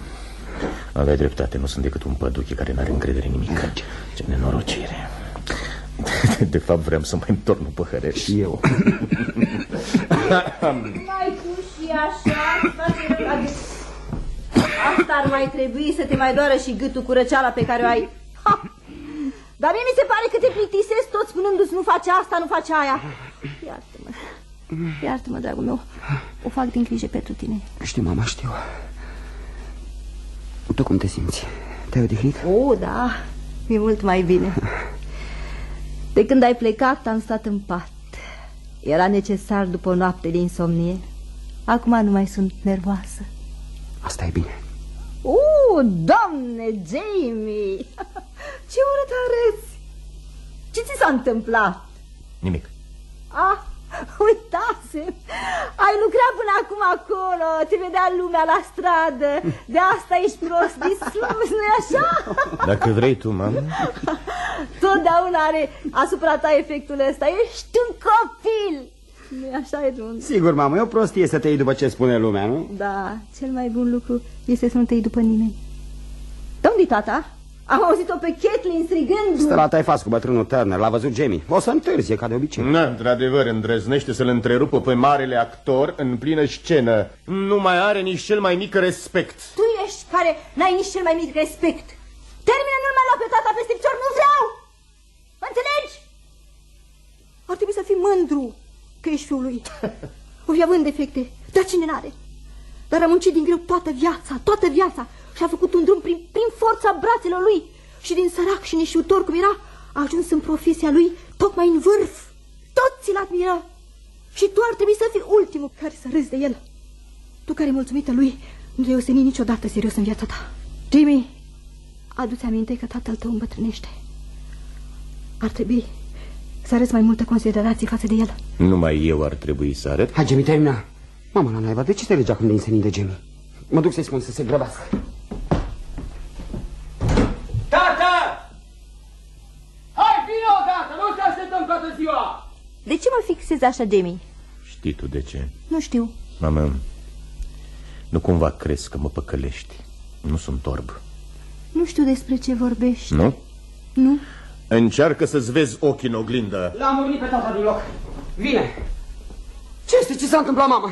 Aveai dreptate, nu sunt decât un păduche care n-are încredere în nimic. Ce nenorocire. De fapt vreau să mai întorn un păhărel. Și eu. Mai tu și așa, Asta ar mai trebui să te mai doară și gâtul cu răceala pe care o ai. Ha! Dar mie mi se pare că te plictisesc tot spunându-ți nu face asta, nu face aia. Iartă-mă. Iartă-mă, dragul meu. O fac din grijă pentru tine. Știu, mama, știu. Tu cum te simți? Te-ai odihnit? O, da. Mi-e mult mai bine. De când ai plecat, am stat în pat. Era necesar după o noapte de insomnie. Acum nu mai sunt nervoasă. Asta e bine. O, doamne, Jamie! Ce urât arăți! Ce ți s-a întâmplat? Nimic. Ah, uitasem! Ai lucrat până acum acolo, te vedea lumea la stradă, de asta ești prost dispus, nu-i așa? Dacă vrei tu, mamă. Totdeauna are asupra ta efectul ăsta, ești un copil! nu așa, Edmund? Sigur, mamă, e o prostie să te iei după ce spune lumea, nu? Da, cel mai bun lucru este să nu te iei după nimeni. De unde tata? Am auzit-o pe Kathleen strigând Stă la taifas cu bătrânul Turner, l-a văzut Jamie. O să întârzie, ca de obicei. Na, într-adevăr, îndrăznește să-l întrerupă pe marele actor în plină scenă. Nu mai are nici cel mai mic respect. Tu ești care n-ai nici cel mai mic respect. Termină, nu mai lua pe tata peste picior, nu vreau! Mă înțelegi? Ar trebui să fii mândru că ești fiul lui. O fi având defecte, dar cine n-are? Dar a muncit din greu toată viața, toată viața și a făcut un drum prin, prin forța brațelor lui și din sărac și neșiutor cum era, a ajuns în profesia lui tocmai în vârf. Toți îl admiră. Și tu ar trebui să fii ultimul care să râzi de el. Tu care mulțumită lui nu te-ai ostenit niciodată serios în viața ta. Jimmy, adu-ți aminte că tatăl tău îmbătrânește. Ar trebui să arăți mai multă considerație față de el. Numai eu ar trebui să arăt. Hai, Jamie, termina. Mama, la naiba, de ce te legea când de insenin de Jamie? Mă duc să-i spun să se grăbească. Ziua! De ce mă fixezi așa, Jamie? Știi tu de ce? Nu știu. Mamă, nu cumva crezi că mă păcălești. Nu sunt orb. Nu știu despre ce vorbești. Nu? Nu? Încearcă să-ți vezi ochii în oglindă. L-am urnit pe tata din loc. Vine! Ce este? Ce s-a întâmplat, mama?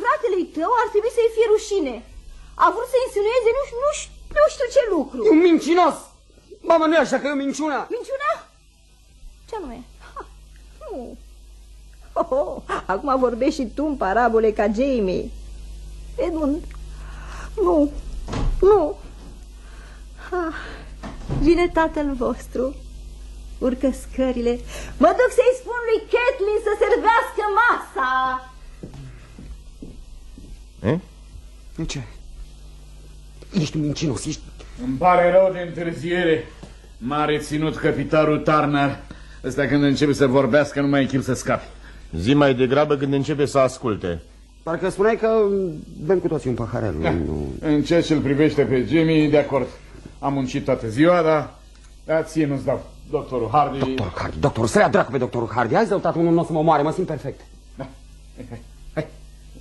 Fratele tău ar trebui să-i fie rușine. A vrut să insinueze nu, nu, nu știu ce lucru. E un mincinos! Mama, nu e așa că e o minciună! Minciuna? Ce anume? Ha, nu. Oh, oh, acum vorbești și tu în parabole ca Jamie. Edmund, nu, nu. Ha, vine tatăl vostru. Urcă scările. Mă duc să-i spun lui Kathleen să servească masa. Eh? De ce? Ești un mincinos, ești... Îmi pare rău de întârziere. M-a reținut capitarul Turner. Ăsta când începe să vorbească, nu mai echip să scapi. Zi mai degrabă când începe să asculte. Parcă spuneai că bem cu toții un paharel. Da. Nu... În ceea ce îl privește pe Jimmy, de acord. Am muncit toată ziua, dar... Da, ție nu-ți dau. Doctorul Hardy... Doctor Hardy, doctor, să ia dracu pe doctorul Hardy. Hai zău, tată, unul nu o să mă moare, mă simt perfect. Da. Hai, hai, hai.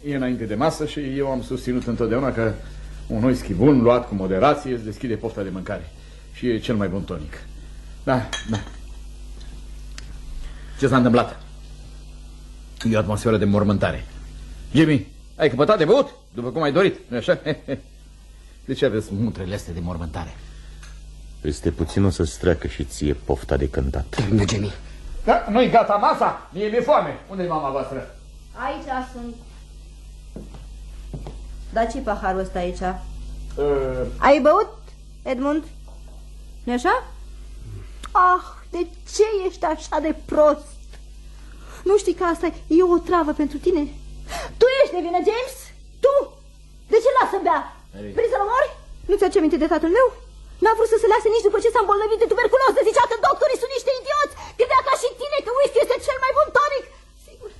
E înainte de masă și eu am susținut întotdeauna că un whisky bun, luat cu moderație, îți deschide pofta de mâncare. Și e cel mai bun tonic. Da, da. Ce s-a întâmplat? E o atmosferă de mormântare. Jimmy, ai căpătat de băut? După cum ai dorit, nu așa? De ce aveți mutrele astea de mormântare? Peste puțin o să-ți treacă și ție pofta de cântat. Termină, Jamie. Da, nu-i gata masa? Mie mi-e foame. unde e mama voastră? Aici sunt. Da ce paharul ăsta aici? Uh, Ai băut, Edmund? nu așa? Ah, de ce ești așa de prost? Nu știi că asta e o travă pentru tine? Tu ești de vină, James? Tu? De ce lasă bea? Vrei să-l omori? Nu ți-aduce aminte de tatăl meu? N-a vrut să se lase nici după ce s-a îmbolnăvit de tuberculoză. Zicea că doctorii sunt niște idioți. Credea ca și tine că whisky este cel mai bun tonic. Sigur.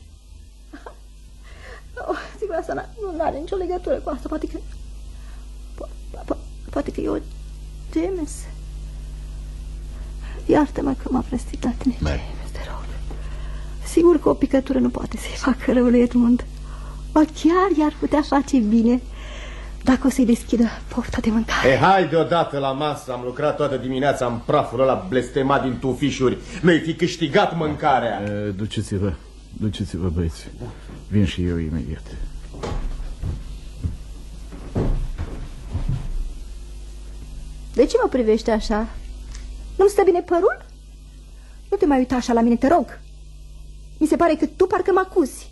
Oh, sigur, asta nu are nicio legătură cu asta. Poate că... Po po poate că e o James. Iartă-mă că m-a prestit la tine, James, te rog. Sigur că o picătură nu poate să-i facă rău lui Edmund. Ba chiar i-ar putea face bine dacă o să-i deschidă pofta de mâncare. E, hai deodată la masă, am lucrat toată dimineața în praful ăla blestemat din tufișuri. Mi-ai fi câștigat mâncarea. Uh, Duceți-vă, duceți-vă băieți. Vin și eu imediat. De ce mă privești așa? Nu-mi stă bine părul? Nu te mai uita așa la mine, te rog. Mi se pare că tu parcă mă acuzi.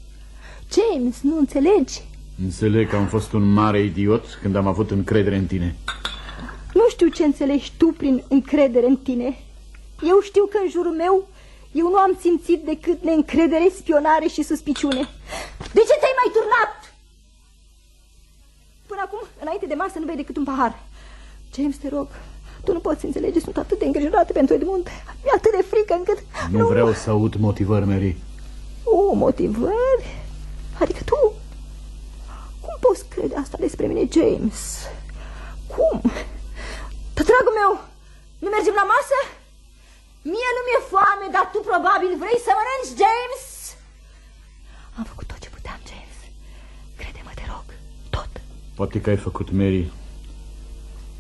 James, nu înțelegi? Înțeleg că am fost un mare idiot când am avut încredere în tine. Nu știu ce înțelegi tu prin încredere în tine. Eu știu că în jurul meu eu nu am simțit decât neîncredere, spionare și suspiciune. De ce ți-ai mai turnat? Până acum, înainte de masă, nu bei decât un pahar. James, te rog, tu nu poți înțelege, sunt atât de îngrijorată pentru Edmund. Mi-e atât de frică încât... Nu, nu vreau să aud motivări, Mary. O, motivări? Adică tu... Cum poți crede asta despre mine, James? Cum? Dar, dragul meu, nu mergem la masă? Mie nu mi-e foame, dar tu probabil vrei să mănânci, James? Am făcut tot ce puteam, James. Crede-mă, te rog, tot. Poate că ai făcut, Mary,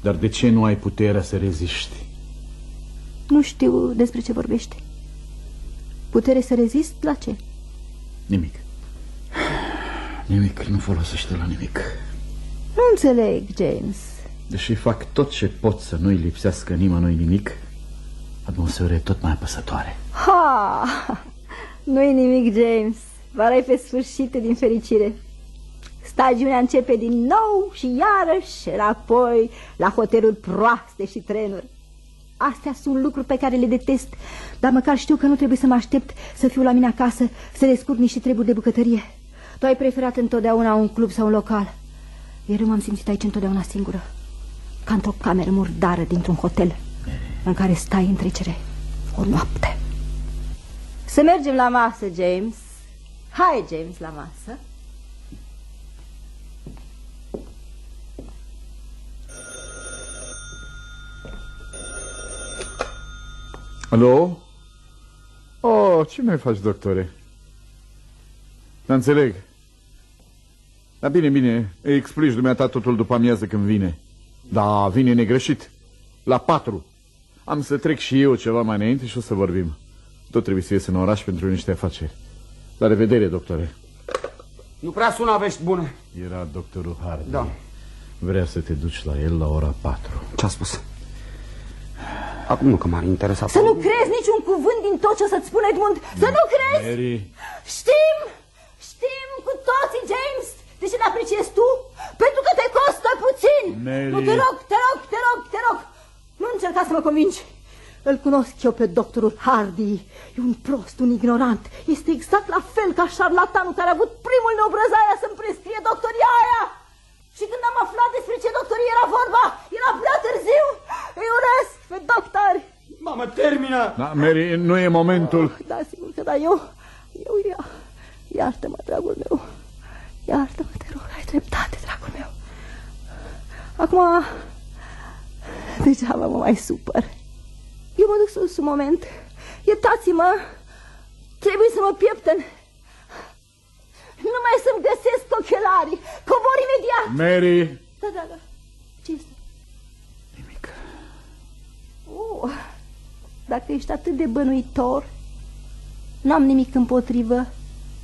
dar de ce nu ai puterea să reziști? Nu știu despre ce vorbește. Putere să rezist la ce? Nimic. Nimic nu folosește la nimic. Nu înțeleg, James. Deși fac tot ce pot să nu-i lipsească nimănui nimic, atmosfera e tot mai apăsătoare. Ha! Nu-i nimic, James. Vara pe sfârșit din fericire. Stagiunea începe din nou și iarăși, și apoi la hoteluri proaste și trenuri. Astea sunt lucruri pe care le detest, dar măcar știu că nu trebuie să mă aștept să fiu la mine acasă, să descurc niște treburi de bucătărie. Tu ai preferat întotdeauna un club sau un local. Iar eu m-am simțit aici întotdeauna singură, ca într-o cameră murdară dintr-un hotel, în care stai în trecere o noapte. Să mergem la masă, James. Hai, James, la masă. Alo? Oh, ce mai faci, doctore? Da, înțeleg. Da, bine, bine, îi explici dumneata totul după amiază când vine. Da, vine negreșit. La patru. Am să trec și eu ceva mai înainte și o să vorbim. Tot trebuie să ies în oraș pentru niște afaceri. La revedere, doctore. Nu prea sună vești bune. Era doctorul Hardy. Da. Vrea să te duci la el la ora 4. Ce-a spus? Acum nu că m-ar interesa. Să nu crezi niciun cuvânt din tot ce o să-ți spune Edmund. Să nu crezi! Mary, Știm, știm cu toții, James. De ce n-apreciezi tu? Pentru că te costă puțin. Mary. Nu, te rog, te rog, te rog, te rog. Nu încerca să mă convingi. Îl cunosc eu pe doctorul Hardy. E un prost, un ignorant. Este exact la fel ca șarlatanul care a avut primul neobrăzaia să-mi prescrie doctoria aia. Și când am aflat despre ce doctorie era vorba, era prea târziu. Îi urăsc pe doctori. Mamă, termină! da, Mary, nu e momentul. Da, sigur că da, eu, eu, ia, iartă-mă, dragul meu, iartă-mă, te rog, ai dreptate, dragul meu. Acum, degeaba mă mai supăr. Eu mă duc sus un moment, iertați-mă, trebuie să mă pieptăn. Numai să-mi găsesc ochelarii, cobor imediat. Mary! Da, da, da, ce este? Nimic. Oh, dacă ești atât de bănuitor, n-am nimic împotrivă.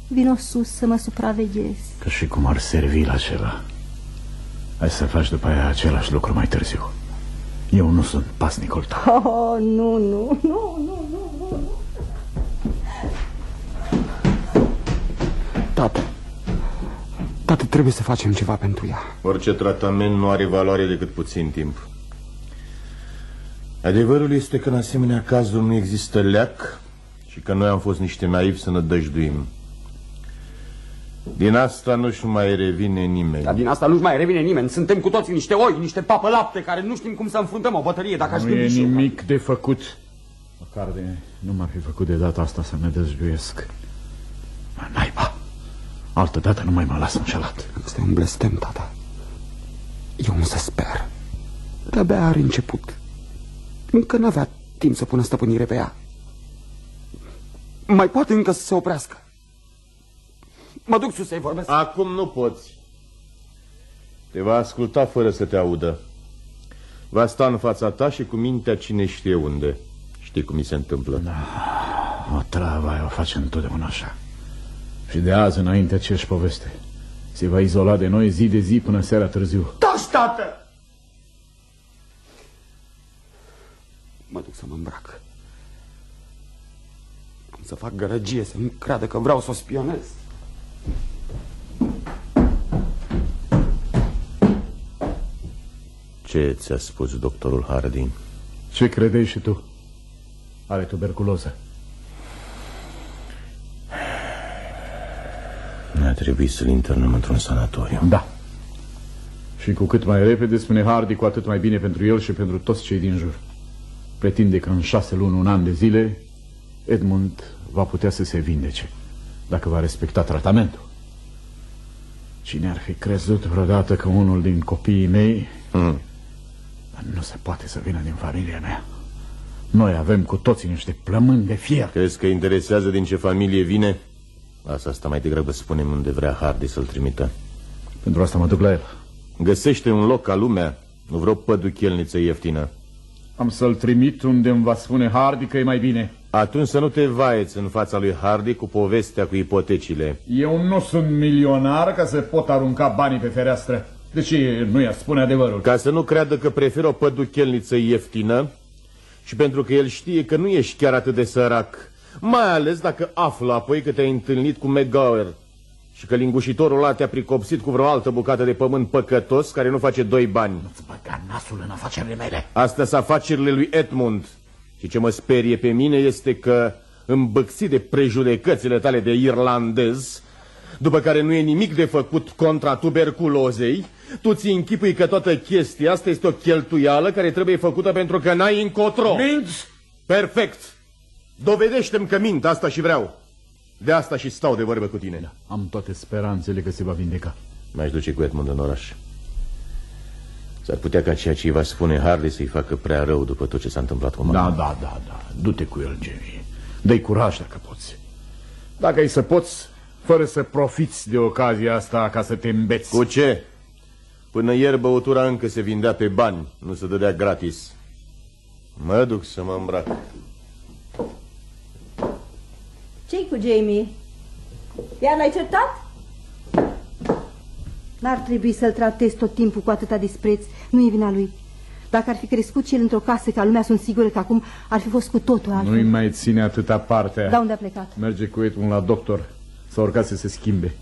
Vino sus să mă supraveghezi. Că și cum ar servi la ceva. Hai să faci după aia același lucru mai târziu. Eu nu sunt pasnicul tău. Oh, nu, nu, nu, nu, nu, nu. Tată, tată, trebuie să facem ceva pentru ea. Orice tratament nu are valoare decât puțin timp. Adevărul este că în asemenea cazuri nu există leac și că noi am fost niște naivi să ne dăjduim. Din asta nu-și mai revine nimeni. Dar din asta nu-și mai revine nimeni. Suntem cu toții niște oi, niște papă lapte care nu știm cum să înfruntăm o bătălie dacă aș Nu e gândi și eu. nimic de făcut. Măcar de nu m-ar fi făcut de data asta să ne dezluiesc. Mă, Naiba! Altă dată nu mai mă las înșelat. Este un blestem, tata. Eu însă sper. De-abia are început. Încă n-avea timp să pună stăpânire pe ea. Mai poate încă să se oprească. Mă duc sus să-i vorbesc. Acum nu poți. Te va asculta fără să te audă. Va sta în fața ta și cu mintea cine știe unde. Știi cum mi se întâmplă. Da. O travă aia o face întotdeauna așa. Și de azi înainte aceeași poveste. Se va izola de noi zi de zi până seara târziu. Taci, tată! Mă duc să mă îmbrac. Am să fac gărăgie să nu creadă că vreau să o spionez. Ce ți-a spus doctorul Harding? Ce credeai și tu? Are tuberculoză. Ne-a trebuit să-l internăm într-un sanatoriu. Da. Și cu cât mai repede, spune Hardy, cu atât mai bine pentru el și pentru toți cei din jur. Pretinde că în șase luni, un an de zile, Edmund va putea să se vindece, dacă va respecta tratamentul. Cine ar fi crezut vreodată că unul din copiii mei Mm. Dar nu se poate să vină din familia mea. Noi avem cu toții niște plămâni de fier. Crezi că interesează din ce familie vine? Asta asta mai degrabă spunem unde vrea Hardy să-l trimită. Pentru asta mă duc la el. Găsește un loc ca lumea, nu vreo păduchelniță ieftină. Am să-l trimit unde îmi va spune Hardy că e mai bine. Atunci să nu te vaieți în fața lui Hardy cu povestea cu ipotecile. Eu nu sunt milionar ca să pot arunca banii pe fereastră. De ce nu i-a spune adevărul? Ca să nu creadă că preferă o păduchelniță ieftină și pentru că el știe că nu ești chiar atât de sărac, mai ales dacă află apoi că te-ai întâlnit cu McGower și că lingușitorul ăla te-a pricopsit cu vreo altă bucată de pământ păcătos care nu face doi bani. Nu-ți băga nasul în afacerile mele. Astea sunt afacerile lui Edmund. Și ce mă sperie pe mine este că, îmbăxit de prejudecățile tale de irlandez, după care nu e nimic de făcut contra tuberculozei, tu ți închipui că toată chestia asta este o cheltuială care trebuie făcută pentru că n-ai încotro. Minți? Perfect! Dovedește-mi că mint, asta și vreau. De asta și stau de vorbă cu tine. Am toate speranțele că se va vindeca. M-aș duce cu Edmund în oraș. S-ar putea ca ceea ce îi va spune Harley să-i facă prea rău după tot ce s-a întâmplat cu mama. Da, da, da, da. Du-te cu el, Jamie. Dă-i curaj dacă poți. Dacă ai să poți, fără să profiți de ocazia asta ca să te îmbeți. Cu ce? Până ieri băutura încă se vindea pe bani, nu se dădea gratis. Mă duc să mă îmbrac. Ce-i cu Jamie? Iar l-ai certat? N-ar trebui să-l tratezi tot timpul cu atâta dispreț. Nu e vina lui. Dacă ar fi crescut și el într-o casă ca lumea, sunt sigură că acum ar fi fost cu totul altfel. Nu-i mai ține atâta parte. Da, unde a plecat? Merge cu Edmund la doctor. S-a urcat să se schimbe.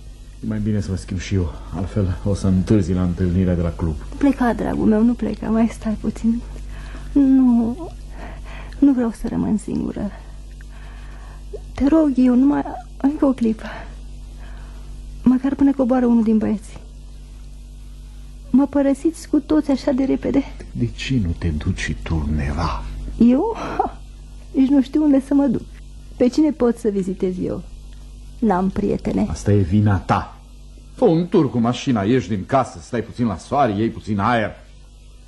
E mai bine să mă schimb și eu. Altfel o să întârzi la întâlnirea de la club. Pleca, dragul meu, nu pleca. Mai stai puțin. Nu, nu vreau să rămân singură. Te rog, eu numai încă o clipă. Măcar până coboară unul din băieți. Mă părăsiți cu toți așa de repede. De ce nu te duci și tu, Neva? Eu? Ha, nici nu știu unde să mă duc. Pe cine pot să vizitez eu? N-am prietene. Asta e vina ta. Fă un tur cu mașina, ieși din casă, stai puțin la soare, iei puțin aer.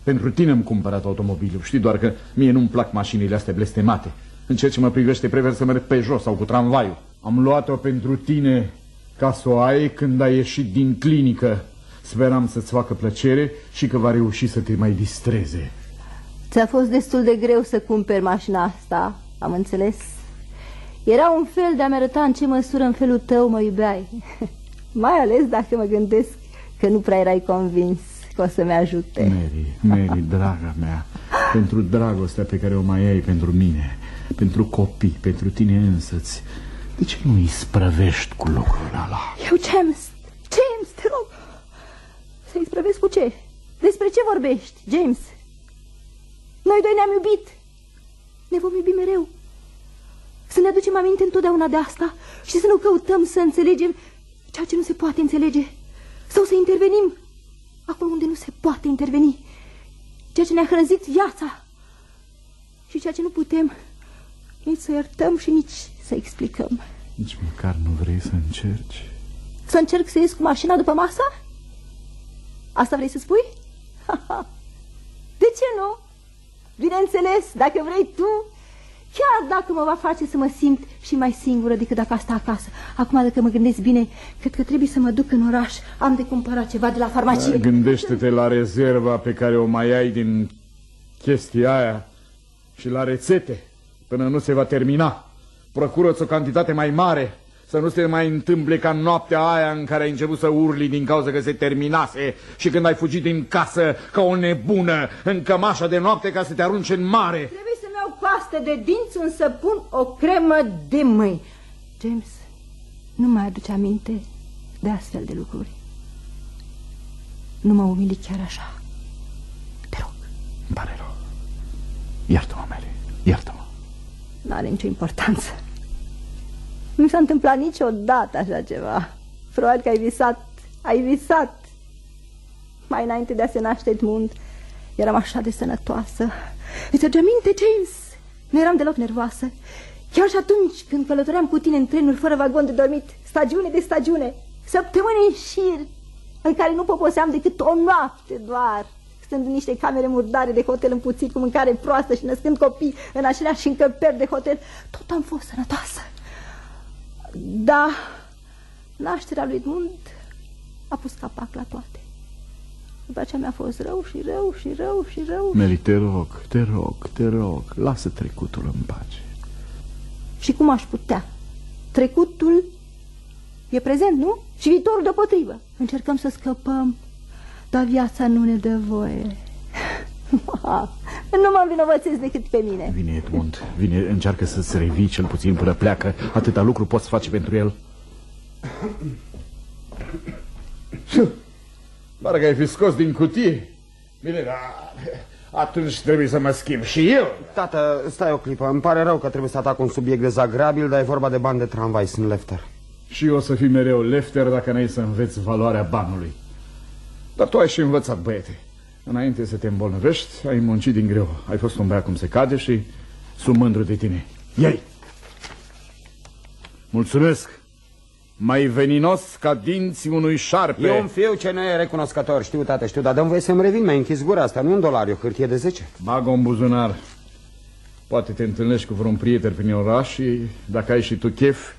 Pentru tine am cumpărat automobilul. Știi doar că mie nu-mi plac mașinile astea blestemate. În ceea ce mă privește, prefer să merg pe jos sau cu tramvaiul. Am luat-o pentru tine ca să o ai când ai ieșit din clinică. Speram să-ți facă plăcere și că va reuși să te mai distreze. Ți-a fost destul de greu să cumperi mașina asta, am înțeles. Era un fel de a-mi arăta în ce măsură în felul tău mă iubeai. Mai ales dacă mă gândesc că nu prea erai convins că o să-mi ajute. Mary, Mary, draga mea, pentru dragostea pe care o mai ai pentru mine, pentru copii, pentru tine însăți, de ce nu îi sprăvești cu lucrul ăla? Eu, James, James, te rog, să-i sprăvesc cu ce? Despre ce vorbești, James? Noi doi ne-am iubit. Ne vom iubi mereu. Să ne aducem aminte întotdeauna de asta și să nu căutăm să înțelegem ceea ce nu se poate înțelege. Sau să intervenim acolo unde nu se poate interveni. Ceea ce ne-a hrănzit viața. Și ceea ce nu putem nici să iertăm și nici să explicăm. Nici măcar nu vrei să încerci? Să încerc să ies cu mașina după masă? Asta vrei să spui? De ce nu? Bineînțeles, dacă vrei tu, chiar dacă mă va face să mă simt și mai singură decât dacă asta acasă. Acum, dacă mă gândesc bine, cred că trebuie să mă duc în oraș. Am de cumpărat ceva de la farmacie. Gândește-te la rezerva pe care o mai ai din chestia aia și la rețete până nu se va termina. Procură-ți o cantitate mai mare să nu se mai întâmple ca noaptea aia în care ai început să urli din cauza că se terminase și când ai fugit din casă ca o nebună în cămașa de noapte ca să te arunce în mare. Trebuie să-mi iau paste de dinți, un săpun, o cremă de mâini. James, nu mai aduce aminte de astfel de lucruri. Nu mă umili chiar așa. Te rog. Îmi pare rău. Iartă-mă, Mary, iartă-mă. N-are nicio importanță. Nu s-a întâmplat niciodată așa ceva. Probabil că ai visat, ai visat. Mai înainte de a se naște Edmund, eram așa de sănătoasă. Îți aduce aminte, James? Nu eram deloc nervoasă. Chiar și atunci când călătoream cu tine în trenuri fără vagon de dormit, stagiune de stagiune, săptămâni în șir, în care nu poposeam decât o noapte doar, stând în niște camere murdare de hotel împuțit cu mâncare proastă și născând copii în aceleași încăperi de hotel, tot am fost sănătoasă. Da, nașterea lui Edmund a pus capac la toate. După aceea mi-a fost rău și rău și rău și rău. Mary, te rog, te rog, te rog, lasă trecutul în pace. Și cum aș putea? Trecutul e prezent, nu? Și viitorul deopotrivă. Încercăm să scăpăm, dar viața nu ne dă voie. nu mă învinovățesc decât pe mine. Vine Edmund, vine, încearcă să-ți revii cel puțin până pleacă. Atâta lucru poți face pentru el. Parcă ai fi scos din cutie. Bine, dar atunci trebuie să mă schimb și eu. Tată, stai o clipă, îmi pare rău că trebuie să atac un subiect dezagrabil, dar e vorba de bani de tramvai, sunt lefter. Și eu o să fii mereu lefter dacă n-ai să înveți valoarea banului. Dar tu ai și învățat, băiete. Înainte să te îmbolnăvești, ai muncit din greu. Ai fost un băiat cum se cade și sunt mândru de tine. Iei! Mulțumesc! Mai veninos ca dinții unui șarpe. E un fiu ce nu e recunoscător, știu, tată, știu, dar dă voie să-mi revin, mi-ai închis gura asta, nu un dolar, e o hârtie de 10. Bagă în buzunar. Poate te întâlnești cu vreun prieten prin oraș și dacă ai și tu chef,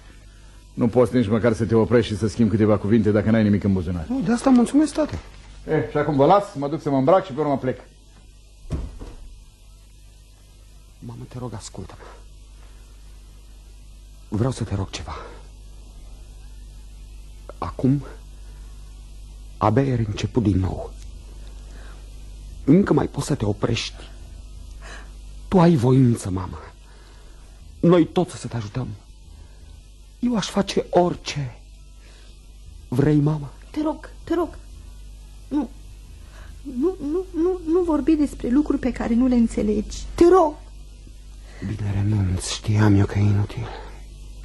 nu poți nici măcar să te oprești și să schimbi câteva cuvinte dacă n-ai nimic în buzunar. Nu, de asta mulțumesc, tată. Eh, și acum vă las, mă duc să mă îmbrac și pe urmă plec. Mamă, te rog, ascultă-mă. Vreau să te rog ceva. Acum, abia e început din nou. Încă mai poți să te oprești. Tu ai voință, mamă. Noi toți să te ajutăm. Eu aș face orice. Vrei, mamă? Te rog, te rog. Nu, nu, nu, nu, nu vorbi despre lucruri pe care nu le înțelegi. Te rog. Bine, renunț. Știam eu că e inutil.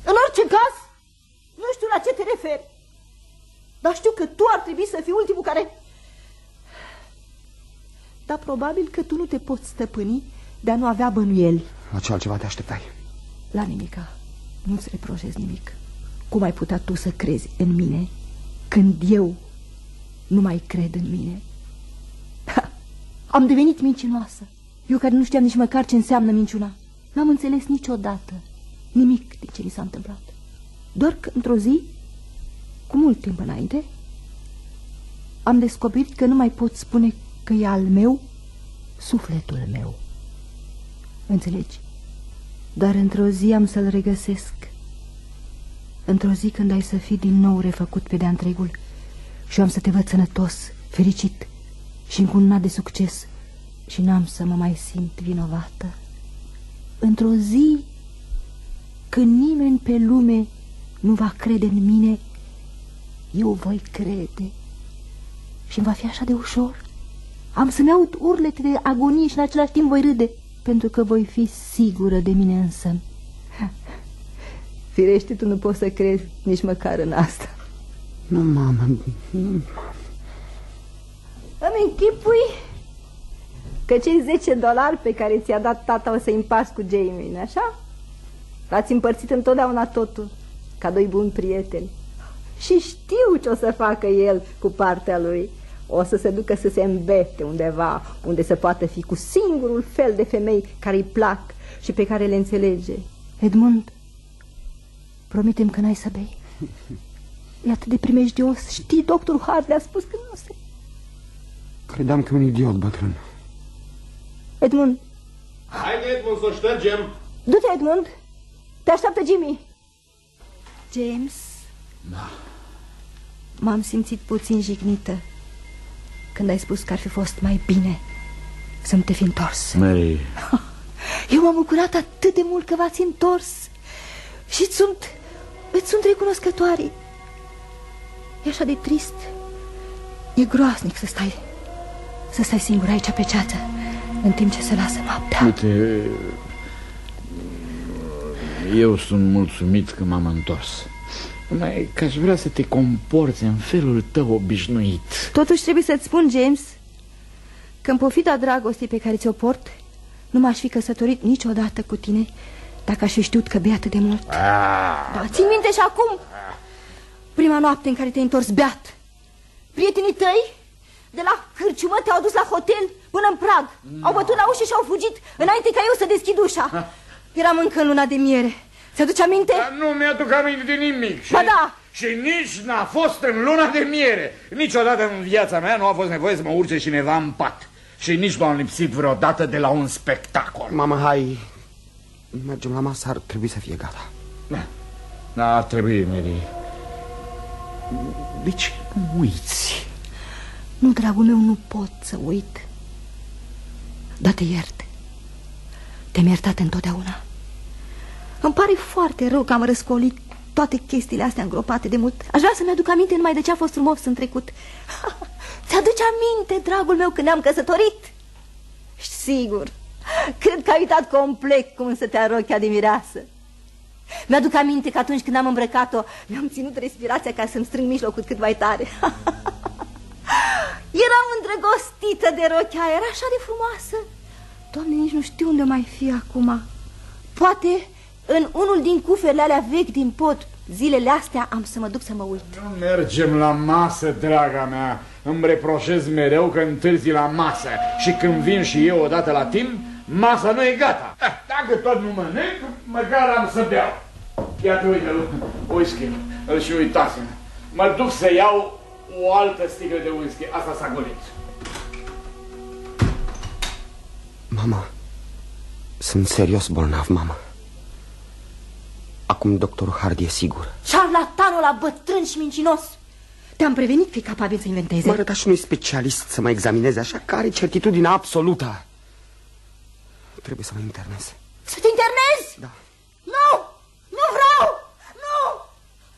În orice caz, nu știu la ce te referi. Dar știu că tu ar trebui să fii ultimul care... Dar probabil că tu nu te poți stăpâni de a nu avea bănuieli. La ce altceva te așteptai? La nimica. Nu-ți reproșez nimic. Cum ai putea tu să crezi în mine când eu nu mai cred în mine? Ha, am devenit mincinoasă. Eu care nu știam nici măcar ce înseamnă minciuna. N-am înțeles niciodată nimic din ce mi s-a întâmplat. Doar că într-o zi, cu mult timp înainte, am descoperit că nu mai pot spune că e al meu sufletul meu. Înțelegi? Dar într-o zi am să-l regăsesc. Într-o zi când ai să fii din nou refăcut pe de-a întregul și eu am să te văd sănătos, fericit și încununat de succes și n-am să mă mai simt vinovată. Într-o zi când nimeni pe lume nu va crede în mine, eu voi crede și va fi așa de ușor. Am să-mi aud urlete de agonie și în același timp voi râde, pentru că voi fi sigură de mine însă. Firește, tu nu poți să crezi nici măcar în asta. Nu, mamă, nu. Îmi închipui că cei 10 dolari pe care ți-a dat tata o să-i împarți cu Jamie, așa? L-ați împărțit întotdeauna totul, ca doi buni prieteni. Și știu ce o să facă el cu partea lui. O să se ducă să se îmbete undeva, unde să poată fi cu singurul fel de femei care îi plac și pe care le înțelege. Edmund, promitem că n-ai să bei. E atât de primejdios. Știi, doctorul Hartley a spus că nu se... Credeam că e un idiot bătrân. Edmund. Haide, Edmund, să ștergem. Du-te, Edmund. Te așteaptă Jimmy. James. Da. M-am simțit puțin jignită când ai spus că ar fi fost mai bine să nu te fi întors. Mary... Eu m-am bucurat atât de mult că v-ați întors și îți sunt, îți sunt recunoscătoare. E așa de trist. E groaznic să stai, să stai singur aici pe ceață în timp ce se lasă noaptea. Uite, eu sunt mulțumit că m-am întors. Numai că aș vrea să te comporți în felul tău obișnuit. Totuși trebuie să-ți spun, James, că în pofida dragostei pe care ți-o port, nu m-aș fi căsătorit niciodată cu tine dacă aș fi știut că bei atât de mult. Ah. Da, ții minte și acum, prima noapte în care te-ai întors beat. Prietenii tăi de la cârciumă te-au dus la hotel până în prag. Au bătut la ușă și au fugit înainte ca eu să deschid ușa. Eram încă în luna de miere. Ți-aduce aminte? Dar nu mi-aduc aminte de nimic. Și, Ba da. Și nici n-a fost în luna de miere. Niciodată în viața mea nu a fost nevoie să mă urce cineva în pat. Și nici nu am lipsit vreodată de la un spectacol. Mama, hai, mergem la masă, ar trebui să fie gata. Da, da ar trebui, Mary. De ce nu uiți? Nu, dragul meu, nu pot să uit. Dar te iert. Te-am iertat întotdeauna. Îmi pare foarte rău că am răscolit toate chestiile astea îngropate de mult. Aș vrea să-mi aduc aminte numai de ce a fost frumos în trecut. Ți-aduce aminte, dragul meu, când ne-am căsătorit? Sigur. Cred că ai uitat complet cum să te rochea de mireasă. Mi-aduc aminte că atunci când am îmbrăcat-o, mi-am ținut respirația ca să-mi strâng mijlocul cât mai tare. Eram îndrăgostită de rochea, era așa de frumoasă. Doamne, nici nu știu unde mai fi acum. Poate în unul din cuferele alea vechi din pod. Zilele astea am să mă duc să mă uit. Nu mergem la masă, draga mea. Îmi reproșez mereu că întârzi la masă. Și când vin și eu odată la timp, masa nu e gata. Eh, dacă tot nu mănânc, măcar am să beau. Iată, uite, whisky, îl și uitasem. Mă duc să iau o altă sticlă de whisky. Asta s-a golit. Mama, sunt serios bolnav, mama. Acum doctorul Hardy e sigur. Șarlatanul la bătrân și mincinos. Te-am prevenit că e capabil să inventeze. Mă arăta și unui specialist să mă examineze, așa că are certitudinea absolută. Trebuie să mă internez. Să te internezi? Da. Nu! Nu vreau! Nu!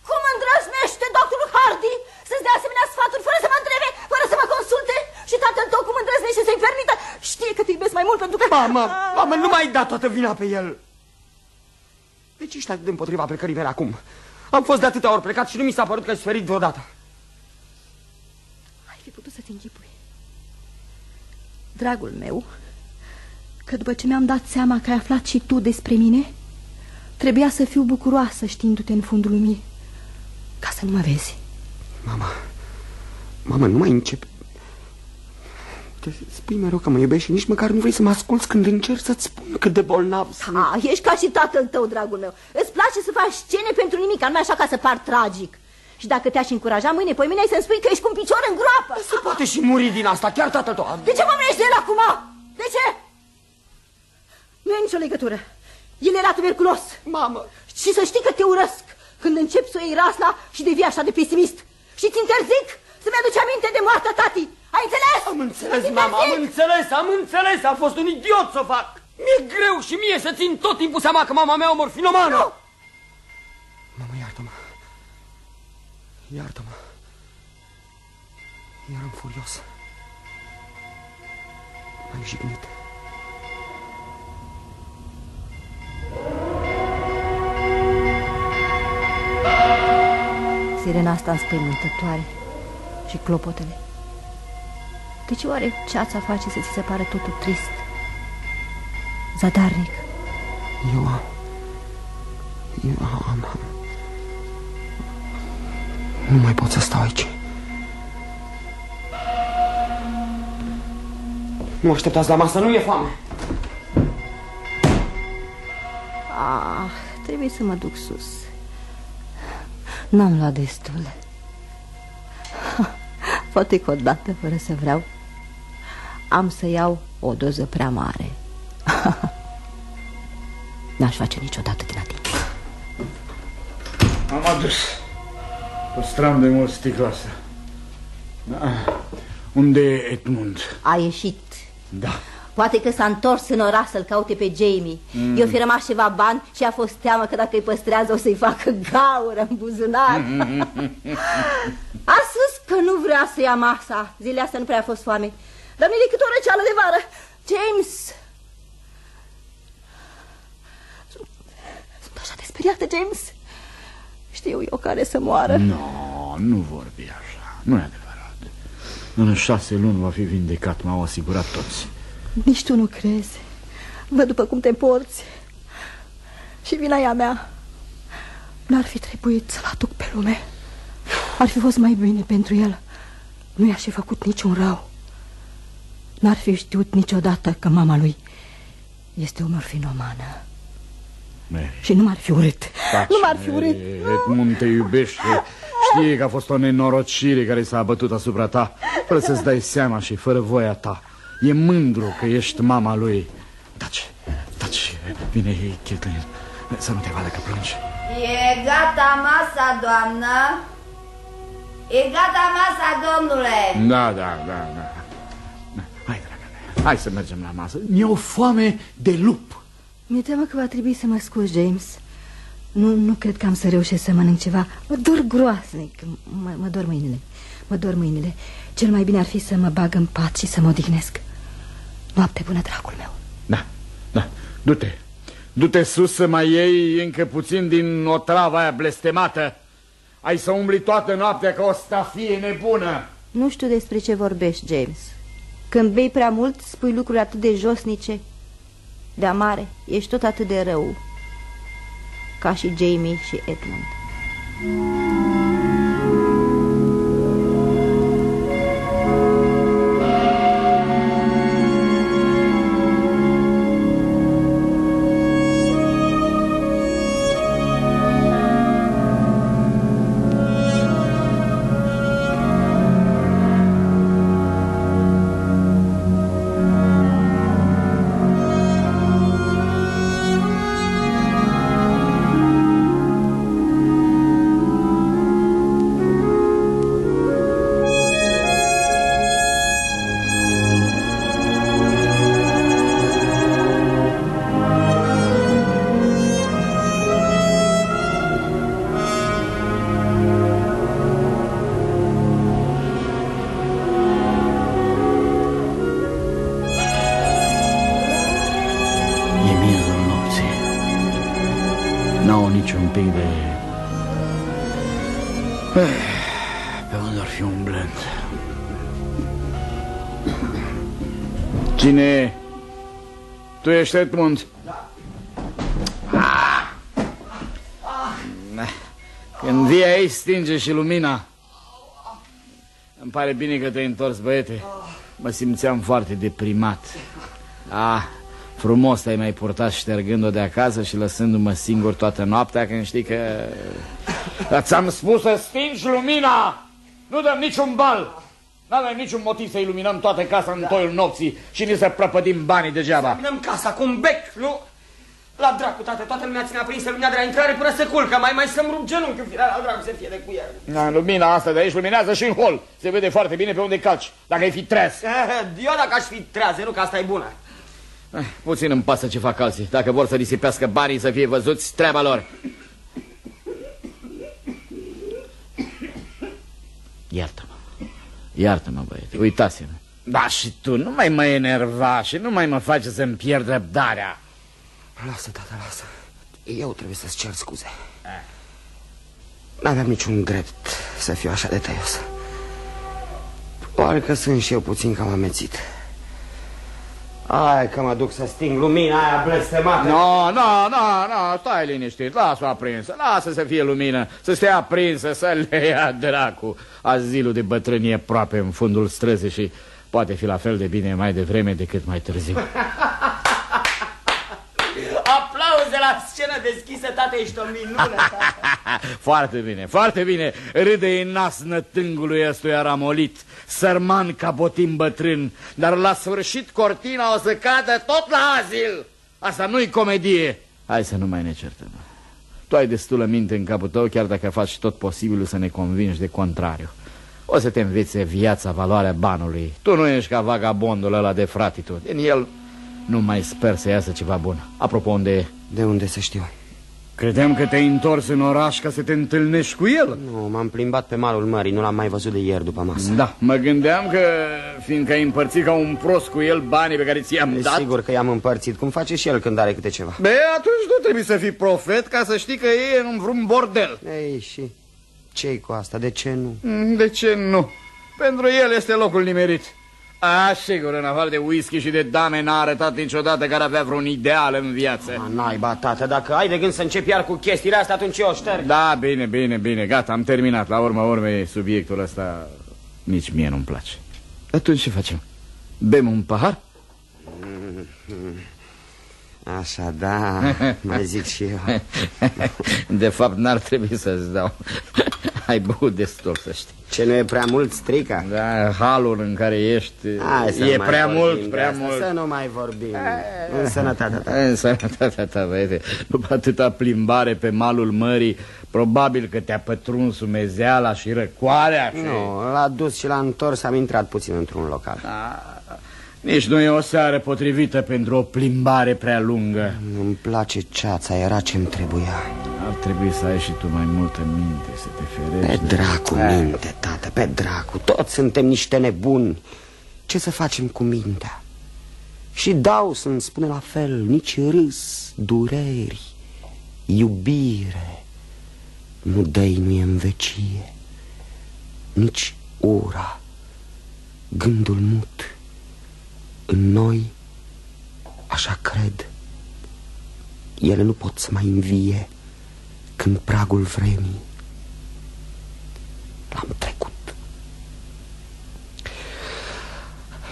Cum îndrăznește doctorul Hardy să-ți dea asemenea sfaturi fără să mă întrebe, fără să mă consulte? Și tatăl tău cum îndrăznește să-i permită? Știe că te iubesc mai mult pentru că... Mamă, mamă, nu mai da toată vina pe el. De ce ești atât de împotriva plecării mele acum? Am fost de atâtea ori plecat și nu mi s-a părut că ai suferit vreodată. Ai fi putut să-ți închipui. Dragul meu, că după ce mi-am dat seama că ai aflat și tu despre mine, trebuia să fiu bucuroasă știindu-te în fundul lumii, ca să nu mă vezi. Mama, mama, nu mai încep. Te spui mereu că mă iubești și nici măcar nu vrei să mă asculți când încerc să-ți spun cât de bolnav sunt. Ah, ești ca și tatăl tău, dragul meu. Îți place să faci scene pentru nimic, anume așa ca să par tragic. Și dacă te-aș încuraja mâine, poi mine ai să-mi spui că ești cu un picior în groapă. Se poate și muri din asta, chiar tatăl tău. De ce mă de el acum? De ce? Nu e nicio legătură. El era tuberculos. Mamă. Și să știi că te urăsc când încep să o iei rasla și devii așa de pesimist. Și ți interzic să-mi aduci aminte de moartea tati. Ai înțeles? Am înțeles, mama, am înțeles, am înțeles. Am fost un idiot să fac. Mi-e greu și mie să țin tot timpul seama că mama mea o morfinomană. Nu! Mama, iartă-mă. Iartă-mă. Eram furios. M-ai jignit. Sirena asta înspăimântătoare și clopotele. De ce oare ceața face să ți se pare totul trist? Zadarnic. Eu am... Eu am... am... Nu mai pot să stau aici. Nu așteptați la masă, nu e foame. Ah, trebuie să mă duc sus. N-am luat destul. Poate că odată, fără să vreau, am să iau o doză prea mare. N-aș face niciodată din timp. Am adus. Păstram de mult sticla asta. Da. Unde e Edmund? A ieșit. Da. Poate că s-a întors în oraș să-l caute pe Jamie. Mm. Eu fi rămas ceva bani și a fost teamă că dacă îi păstrează o să-i facă gaură în buzunar. a spus că nu vrea să ia masa. Zilele astea nu prea a fost foame. Dar nu decât o răceală de vară. James! Sunt, sunt așa de speriată, James. Știu eu care să moară. Nu, no, nu vorbi așa. Nu e adevărat. În șase luni va fi vindecat, m-au asigurat toți. Nici tu nu crezi. Văd după cum te porți. Și vina ea mea. N-ar fi trebuit să-l aduc pe lume. Ar fi fost mai bine pentru el. Nu i-aș fi făcut niciun rău. N-ar fi știut niciodată că mama lui este o morfinomană. Mary. Și nu m-ar fi urât. Taci, nu m-ar fi Mary. urât. Edmund te iubește. Știe că a fost o nenorocire care s-a abătut asupra ta, fără să-ți dai seama și fără voia ta. E mândru că ești mama lui. Taci, taci, vine Caitlin. Să nu te vadă că plângi. E gata masa, doamnă? E gata masa, domnule? Da, da, da, da. Hai, dragă mea, hai să mergem la masă. Mi-e o foame de lup. Mi-e teamă că va trebui să mă scuzi, James. Nu, nu cred că am să reușesc să mănânc ceva. Mă dor groaznic. Mă, mă dor mâinile. Mă dor mâinile. Cel mai bine ar fi să mă bag în pat și să mă odihnesc. Noapte bună, dragul meu. Da, da, du-te. Du-te sus să mai iei încă puțin din otrava aia blestemată. Ai să umbli toată noaptea ca o stafie nebună. Nu știu despre ce vorbești, James. Când bei prea mult, spui lucruri atât de josnice, de amare. Ești tot atât de rău. Ca și Jamie și Edmund. Tu ești Edmund? Da. Când vii aici, stinge și lumina. Îmi pare bine că te-ai întors, băiete. Mă simțeam foarte deprimat. Ah, frumos te-ai mai purtat ștergând-o de acasă și lăsându-mă singur toată noaptea când știi că... Dar ți-am spus să stingi lumina! Nu dăm niciun bal! N-avem niciun motiv să iluminăm toată casa în toiul nopții și ni să prăpădim banii degeaba. Luminăm casa cu un bec, nu? La dracu, tată, toată lumea ține aprinsă lumina de la intrare până se culcă. Mai mai să-mi rup genunchi în final, la dracu să fie de cu el. Na, lumina asta de aici luminează și în hol. Se vede foarte bine pe unde calci, dacă ai fi treaz. Eu dacă aș fi trează, nu că asta e bună. Eh, Puțin îmi pasă ce fac alții. Dacă vor să risipească banii să fie văzuți, treaba lor. Iartă-mă. Iartă-mă, băiete. Uitați-mă. Da, și tu nu mai mă enerva și nu mai mă face să-mi pierd răbdarea. Lasă, tată, lasă. Eu trebuie să-ți cer scuze. N-aveam niciun drept să fiu așa de tăios. Oare că sunt și eu puțin cam amețit. Hai că mă duc să sting lumina aia blestemată. Nu, nu, nu, nu, stai liniștit, lasă-o aprinsă, lasă să fie lumină, să stea aprinsă, să le ia dracu. Azilul de bătrânie aproape în fundul străzii și poate fi la fel de bine mai devreme decât mai târziu. Aplauze la scenă deschisă, tată, ești o minune, tată. foarte bine, foarte bine. Râde în nas nătângului ăstuia ramolit, sărman ca botim bătrân, dar la sfârșit cortina o să cadă tot la azil. Asta nu-i comedie. Hai să nu mai ne certăm. Tu ai destulă minte în capul tău, chiar dacă faci tot posibilul să ne convingi de contrariu. O să te învețe viața valoarea banului. Tu nu ești ca vagabondul ăla de fratitud. Din el nu mai sper să iasă ceva bun. Apropo, unde e? De unde să știu? Credeam că te-ai întors în oraș ca să te întâlnești cu el. Nu, m-am plimbat pe malul mării, nu l-am mai văzut de ieri după masă. Da, mă gândeam că, fiindcă ai împărțit ca un prost cu el banii pe care ți-am dat... Sigur că i-am împărțit, cum face și el când are câte ceva. Be, atunci nu trebuie să fii profet ca să știi că e în vreun bordel. Ei, și ce cu asta? De ce nu? Mm, De ce nu? Pentru el este locul nimerit. A, sigur, în afară de whisky și de dame n-a arătat niciodată că ar avea vreun ideal în viață. A, naiba, tată, dacă ai de gând să începi iar cu chestiile astea, atunci eu o șterg. Da, bine, bine, bine, gata, am terminat. La urma urmei, subiectul ăsta nici mie nu-mi place. Atunci ce facem? Bem un pahar? Așa, da, mai zic și eu. De fapt, n-ar trebui să-ți dau. Ai băut destul, să știi. Ce nu e prea mult, strica? Da, halul în care ești Hai să E mai prea vorbim mult, de prea asta, mult. Să nu mai vorbim. În sănătatea ta În sănătatea ta, băiete După atâta plimbare pe malul mării Probabil că te-a pătruns umezeala și răcoarea și... Nu, l-a dus și l-a întors Am intrat puțin într-un local Nici nu e o seară potrivită pentru o plimbare prea lungă. Nu-mi place ceața, era ce-mi trebuia. Ar trebui să ai și tu mai multă minte, să te Pe ferești de- dracu minte, tată, pe dracu. Toți suntem niște nebuni. Ce să facem cu mintea? Și dau să-mi spune la fel Nici râs, dureri, iubire Nu dă-i nu e în vecie Nici ura Gândul mut În noi Așa cred. Ele nu pot să mai învie Când pragul vremii L-am trecut.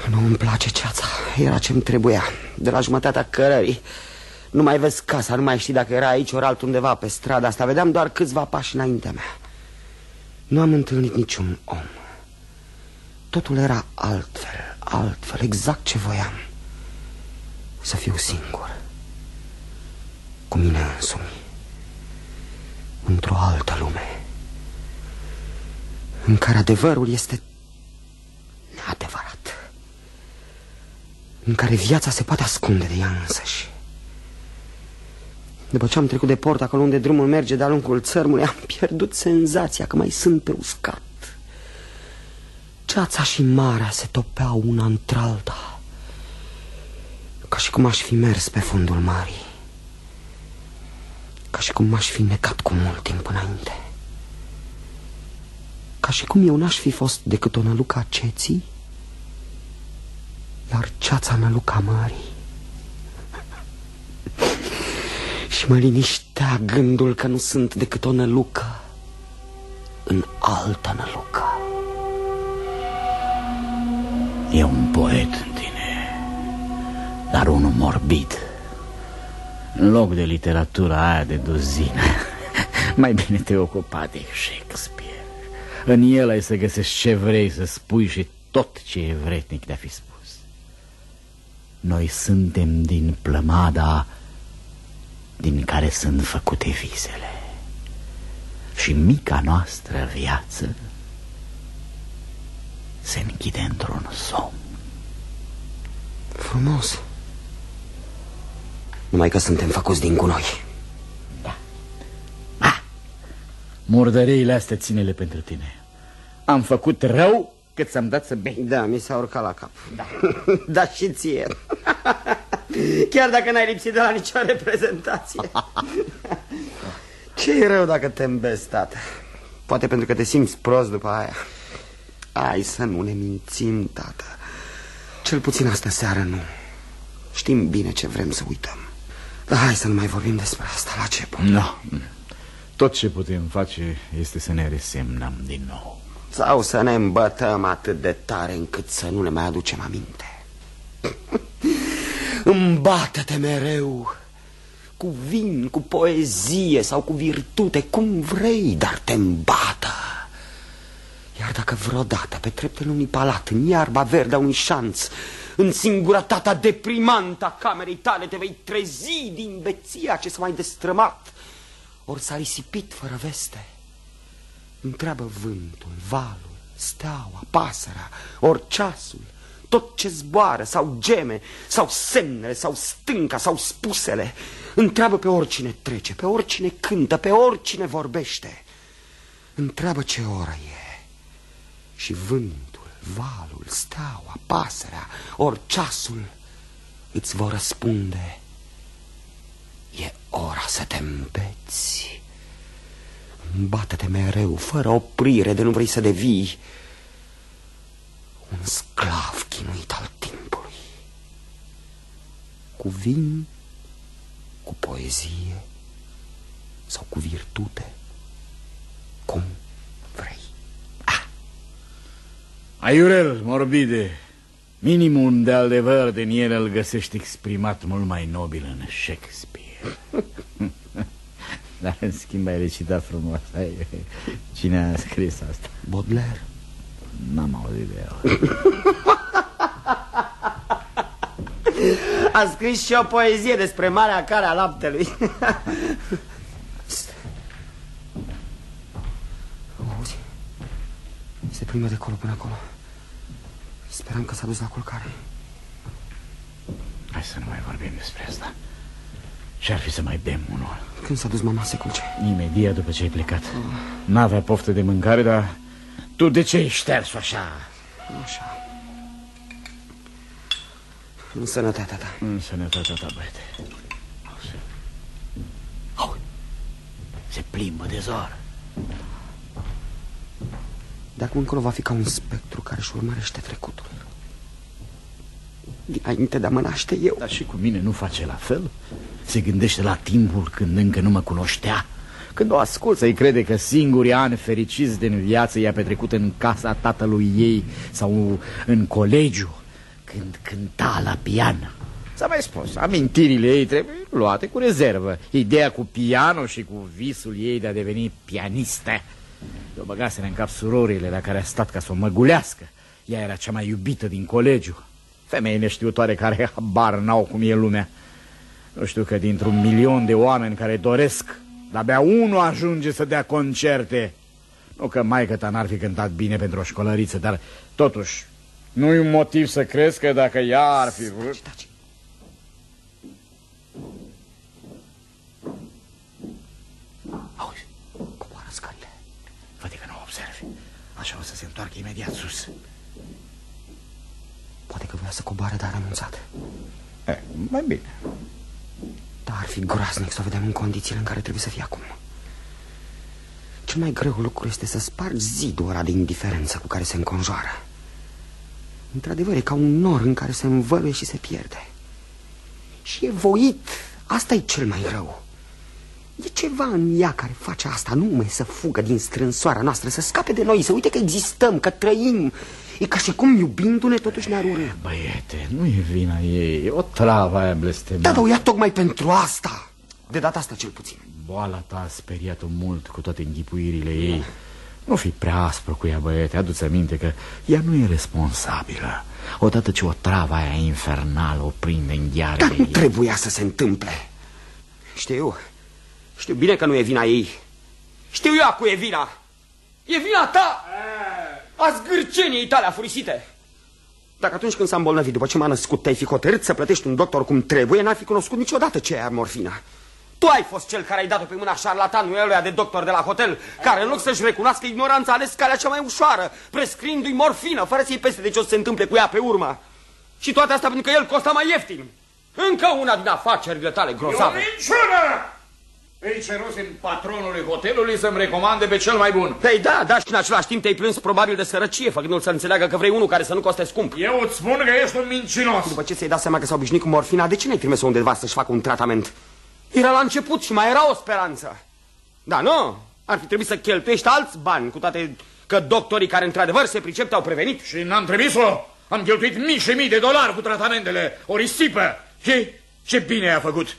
Nu îmi place ceața. Era ce-mi trebuia. De la jumătatea cărării. Nu mai vezi casa, nu mai știi dacă era aici ori altundeva pe strada asta. Vedeam doar câțiva pași înaintea mea. Nu am întâlnit niciun om. Totul era altfel, altfel, exact ce voiam. Să fiu singur. Cu mine însumi. Într-o altă lume. În care adevărul este neadevărat. În care viața se poate ascunde de ea însăși. După ce am trecut de port acolo unde drumul merge de-a lungul țărmului Am pierdut senzația că mai sunt pe uscat Ceața și marea se topeau una într-alta Ca și cum aș fi mers pe fundul mării Ca și cum m-aș fi necat cu mult timp înainte Ca și cum eu n-aș fi fost decât o năluca ceții Iar ceața năluca mării. Și mă liniștea gândul că nu sunt decât o nălucă În altă nălucă E un poet în tine Dar unul morbid. În loc de literatura aia de duzină Mai bine te ocupa de Shakespeare. În el ai să găsești ce vrei să spui Și tot ce e vretnic de a fi spus. Noi suntem din plămada Din care sunt făcute visele. Și mica noastră viață se închide într-un somn. Frumos. Numai că suntem făcuți din gunoi. Murdăriile astea ține-le pentru tine. Am făcut rău cât să-mi dat să bei. Da, mi s-a urcat la cap. Da, da și ție. Chiar dacă n-ai lipsit de la nicio reprezentație. Ce e rău dacă te îmbezi, tată? Poate pentru că te simți prost după aia Hai să nu ne mințim, tată. Cel puțin astă seară nu. Știm bine ce vrem să uităm. Dar hai să nu mai vorbim despre asta. La ce bun No. Tot ce putem face este să ne resemnăm din nou. Sau să ne îmbătăm atât de tare încât să nu ne mai aducem aminte. Îmbată-te mereu Cu vin, cu poezie sau cu virtute, cum vrei, dar te îmbată Iar dacă vreodată pe treptele unui palat, în iarba verde a unui șanț În singurătatea deprimantă a camerei tale te vei trezi din beția ce s-a mai destrămat Ori s-a risipit fără veste Întreabă vântul, valul, steaua, pasărea, ori ceasul, tot ce zboară sau geme, sau semnele, sau stânca, sau spusele. Întreabă pe oricine trece, pe oricine cântă, pe oricine vorbește. Întreabă ce oră e. Și vântul, valul, steaua, pasărea, ori ceasul îți vor răspunde. E ora să te îmbeți. Bată-te mereu, fără oprire, de nu vrei să devii un sclav chinuit al timpului. Cu vin, cu poezie sau cu virtute, cum vrei. Aiurel, morbide, Minimul de adevăr din el îl găsești exprimat mult mai nobil în Shakespeare. Dar în schimb ai recitat frumos. Cine a scris asta? Baudelaire. N-am auzit de el. A scris și o poezie despre marea care a laptelui. Auzi? Se plimbă de acolo până acolo. Speram că s-a dus la culcare. Hai să nu mai vorbim despre asta. Ce-ar fi să mai bem unul? Când s-a dus mama se culce? Imediat după ce ai plecat. N-avea poftă de mâncare, dar tu de ce ai șters așa? Așa. În sănătatea ta. În sănătatea ta, băiete. Auzi. Se plimbă de zor. De acum încolo va fi ca un spectru care își urmărește trecutul. Dinainte de a mă naște eu. Dar și cu mine nu face la fel? Se gândește la timpul când încă nu mă cunoștea? Când o ascult să-i crede că singurii ani fericiți din viață i-a petrecut în casa tatălui ei sau în colegiu, când cânta la pian. S-a mai spus, amintirile ei trebuie luate cu rezervă. Ideea cu piano și cu visul ei de a deveni pianistă. Eu băgaseră în cap surorile la care a stat ca să o măgulească. Ea era cea mai iubită din colegiu. Femei neștiutoare care habar n-au cum e lumea. Nu știu că dintr-un milion de oameni care doresc, de-abia unul ajunge să dea concerte. Nu că maică ta n-ar fi cântat bine pentru o școlăriță, dar totuși nu-i un motiv să crezi că dacă ea ar fi vrut... Taci. Auzi, coboară scările. Văd că nu observi. Așa o să se întoarcă imediat sus. Poate că vrea să coboare, dar a renunțat. E, mai bine. Dar ar fi groaznic să o vedem în condițiile în care trebuie să fie acum. Cel mai greu lucru este să spargi zidul ăla de indiferență cu care se înconjoară. Într-adevăr, e ca un nor în care se învăluie și se pierde. Și e voit. Asta e cel mai rău. E ceva în ea care face asta, nume să fugă din strânsoarea noastră, să scape de noi, să uite că existăm, că trăim. E ca și cum iubindu-ne totuși ne-ar urâ. Băiete, nu e vina ei, e o travă aia blestemată. Da, dar o ia tocmai pentru asta. De data asta cel puțin. Boala ta a speriat-o mult cu toate înghipuirile ei. Nu fi prea aspru cu ea, băiete, adu-ți aminte că ea nu e responsabilă. Odată ce o travă aia infernală o prinde în ghearele Dar nu ei. trebuia să se întâmple. Știu, știu bine că nu e vina ei. Știu eu cu e vina. E vina ta! A zgârceniei tale afurisite. Dacă atunci când s-a îmbolnăvit, după ce m-a născut, te-ai fi hotărât să plătești un doctor cum trebuie, n-ai fi cunoscut niciodată ce e morfina. Tu ai fost cel care ai dat-o pe mâna șarlatanului ăluia de doctor de la hotel, care în loc să-și recunoască ignoranța a ales calea cea mai ușoară, prescriindu-i morfină, fără să-i peste de ce o să se întâmple cu ea pe urmă. Și toate astea pentru că el costa mai ieftin. Încă una din afacerile tale grozave. minciună! Îi cerusem patronului hotelului să-mi recomande pe cel mai bun. Păi da, dar și în același timp te-ai plâns probabil de sărăcie, făcându-l să înțeleagă că vrei unul care să nu coste scump. Eu îți spun că ești un mincinos. După ce ți-ai dat seama că s-a obișnuit cu morfina, de ce n-ai trimis-o undeva să-și facă un tratament? Era la început și mai era o speranță. Da, nu? Ar fi trebuit să cheltuiești alți bani, cu toate că doctorii care într-adevăr se pricep te-au prevenit. Și n-am trimis-o. Am cheltuit mii și mii de dolari cu tratamentele. O risipă. Și ce bine a făcut.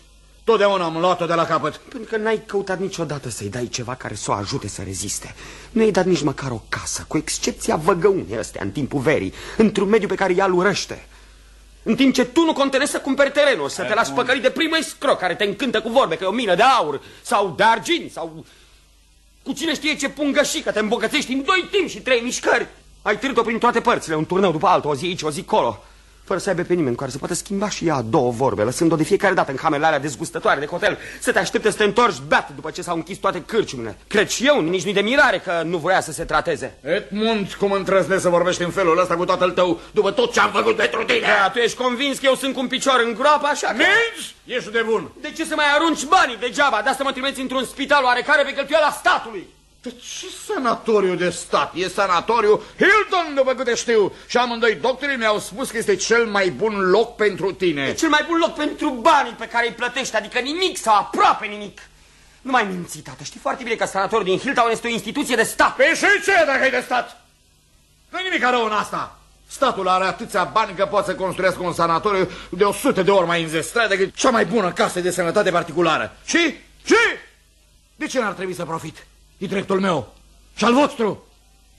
Totdeauna am luat-o de la capăt. Pentru că n-ai căutat niciodată să-i dai ceva care să o ajute să reziste. Nu i-ai dat nici măcar o casă, cu excepția văgăunii ăstea în timpul verii, într-un mediu pe care ea îl urăște. În timp ce tu nu contenezi să cumperi terenul, să te lași păcălit de primul scroc care te încântă cu vorbe că e o mină de aur sau de argint sau cu cine știe ce pungășică te îmbogățești în doi timp și trei mișcări. Ai târât-o prin toate părțile, un turneu după altul, o zi aici, o zi colo fără să aibă pe nimeni cu care să poată schimba și ea două vorbe, lăsând-o de fiecare dată în camerele alea dezgustătoare de hotel, să te aștepte să te întorci beat după ce s-au închis toate cârciumile. Cred și eu, nici nu-i de mirare că nu voia să se trateze. Edmund, cum îndrăznești să vorbești în felul ăsta cu tatăl tău după tot ce am făcut pentru tine? Da, tu ești convins că eu sunt cu un picior în groapă, așa că... Minți? Ești de bun. De ce să mai arunci banii degeaba? De asta mă trimiți într-un spital oarecare pe cheltuiala statului. De ce sanatoriu de stat? E sanatoriu Hilton, după câte știu. Și amândoi doctorii mi-au spus că este cel mai bun loc pentru tine. E cel mai bun loc pentru banii pe care îi plătești, adică nimic sau aproape nimic. Nu mai minți, tată. Știi foarte bine că sanatoriul din Hilltown este o instituție de stat. Pe și ce dacă e de stat? Nu nimic rău în asta. Statul are atâția bani că poate să construiască un sanatoriu de o sută de ori mai înzestrat decât cea mai bună casă de sănătate particulară. Și? Și? De ce n-ar trebui să profit? E dreptul meu și al vostru.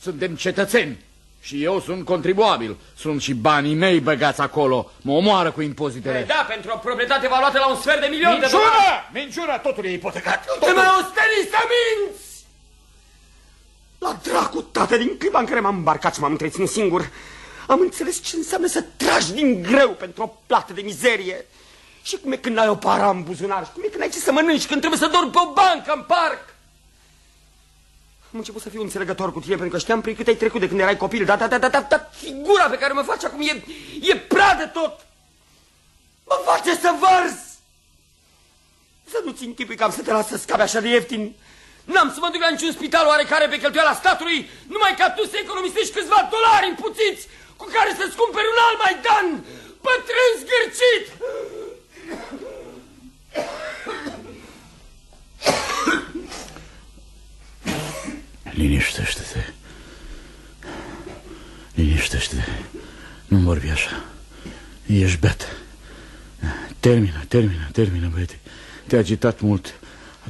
Suntem cetățeni și eu sunt contribuabil. Sunt și banii mei băgați acolo. Mă omoară cu impozitele. Păi da, pentru o proprietate valuată la un sfert de milion de Minciună! dolari. Minciună! Totul e ipotecat. Te Totul. mai osteni să minți! La dracu, tată, din clipa în care m-am îmbarcat și m-am întreținut singur, am înțeles ce înseamnă să tragi din greu pentru o plată de mizerie. Și cum e când ai o para în buzunar, și cum e când ai ce să mănânci, când trebuie să dormi pe o bancă în parc. Am început să fiu înțelegător cu tine pentru că știam prin cât ai trecut de când erai copil, dar da, da, da, da, da, figura pe care mă faci acum e, e prea de tot. Mă face să vărs. Să nu-ți închipui că am să te las să scapi așa de ieftin. N-am să mă duc la niciun spital oarecare pe cheltuiala statului, numai ca tu să economisești câțiva dolari împuțiți cu care să-ți cumperi un alt Maidan, bătrân zgârcit! Liniștește-te. Liniștește-te. Nu vorbi așa. Ești beat. Termină, termină, termină, băiete. Te-ai agitat mult.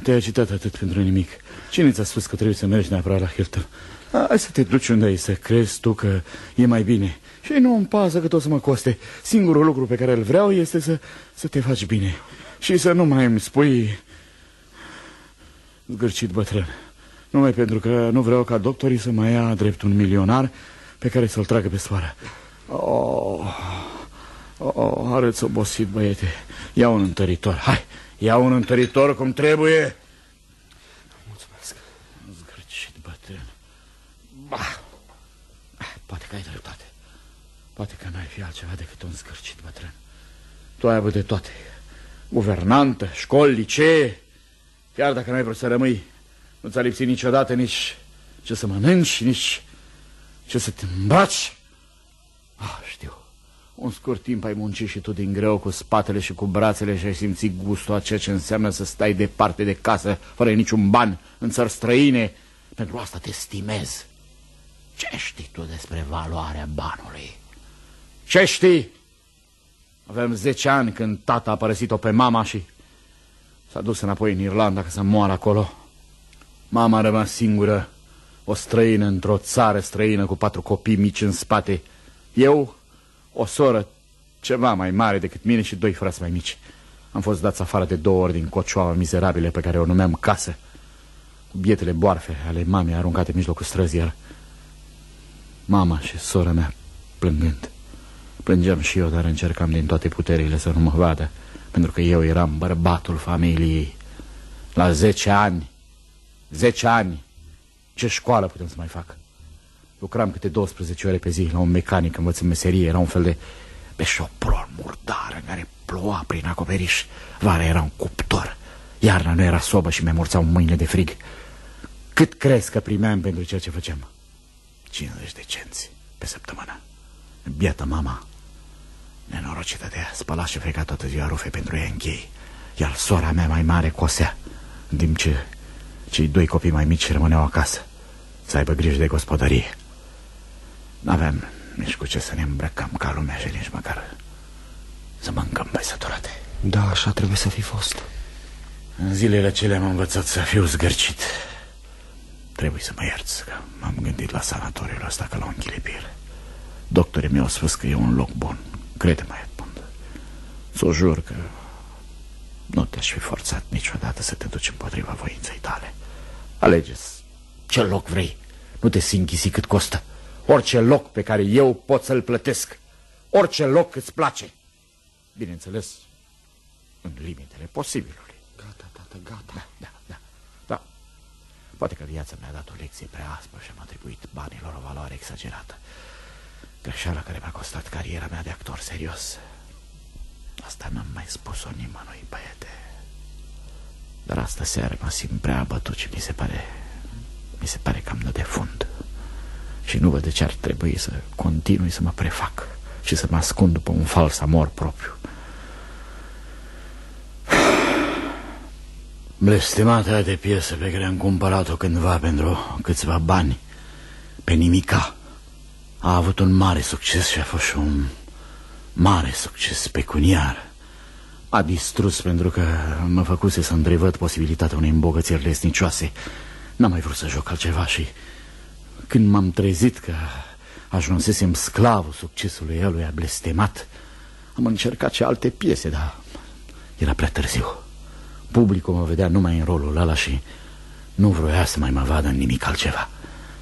Te-ai agitat atât pentru nimic. Cine ți-a spus că trebuie să mergi neapărat la Hilton? Hai să te duci unde ai, să crezi tu că e mai bine. Și nu îmi pasă că o să mă coste. Singurul lucru pe care îl vreau este să, să te faci bine. Și să nu mai îmi spui zgârcit bătrân. Numai pentru că nu vreau ca doctorii să mai ia drept un milionar pe care să-l tragă pe soară. Oh, oh, arăți obosit, băiete. Ia un întăritor, hai, ia un întăritor cum trebuie. Mulțumesc. Zgârcit bătrân. Bah. Poate că ai dreptate. Poate că n-ai fi altceva decât un zgârcit bătrân. Tu ai avut de toate. Guvernantă, școli, licee. Chiar dacă n-ai vrut să rămâi, nu ți-a lipsit niciodată nici ce să mănânci, nici ce să te îmbraci. Ah, știu. Un scurt timp ai muncit și tu din greu cu spatele și cu brațele și ai simțit gustul a ceea ce înseamnă să stai departe de casă, fără niciun ban, în țări străine. Pentru asta te stimez. Ce știi tu despre valoarea banului? Ce știi? Avem zece ani când tata a părăsit-o pe mama și s-a dus înapoi în Irlanda ca să moară acolo. Mama a rămas singură, o străină într-o țară străină cu patru copii mici în spate. Eu, o soră ceva mai mare decât mine și doi frați mai mici. Am fost dați afară de două ori din cocioaua mizerabile pe care o numeam casă. Cu bietele boarfe ale mamei aruncate în mijlocul străzii, iar mama și sora mea plângând. Plângeam și eu, dar încercam din toate puterile să nu mă vadă, pentru că eu eram bărbatul familiei. La zece ani, zece ani, ce școală putem să mai fac? Lucram câte 12 ore pe zi la un mecanic învățând meserie, era un fel de beșoprol murdar în care ploua prin acoperiș. Vara era un cuptor, iarna nu era sobă și mi murțau mâinile de frig. Cât crezi că primeam pentru ceea ce făceam? 50 de cenți pe săptămână. Biată mama, nenorocită de ea, spăla și freca toată ziua rufe pentru ea închei, iar sora mea mai mare cosea, în timp ce cei doi copii mai mici rămâneau acasă să aibă grijă de gospodărie. N-aveam nici cu ce să ne îmbrăcăm ca lumea și nici măcar să mâncăm pe săturate. Da, așa trebuie să fi fost. În zilele acelea am învățat să fiu zgârcit. Trebuie să mă ierți că m-am gândit la sanatoriul ăsta ca la un chilipir. Doctorii mi-au spus că e un loc bun. Crede-mă, Edmund. Să jur că nu te-aș fi forțat niciodată să te duci împotriva voinței tale. Alegeți ce loc vrei. Nu te singhisi cât costă. Orice loc pe care eu pot să-l plătesc. Orice loc îți place. Bineînțeles, în limitele posibilului. Gata, tată, gata. Da, da, da, da. Poate că viața mi-a dat o lecție prea aspră și am atribuit banilor o valoare exagerată. Greșeala care mi-a costat cariera mea de actor serios. Asta n-am mai spus-o nimănui, băiete. Dar asta seară mă simt prea abătut și mi se pare... Mi se pare că am dat de fund. Și nu văd de ce ar trebui să continui să mă prefac și să mă ascund după un fals amor propriu. Blestemata de piesă pe care am cumpărat-o cândva pentru câțiva bani, pe nimica. a avut un mare succes și a fost și un mare succes pecuniar. A distrus pentru că mă făcuse să întrevăd posibilitatea unei îmbogățiri lesnicioase. N-am mai vrut să joc altceva și când m-am trezit că ajunsesem sclavul succesului elui a blestemat, am încercat și alte piese, dar era prea târziu. Publicul mă vedea numai în rolul ăla și nu vroia să mai mă vadă în nimic altceva.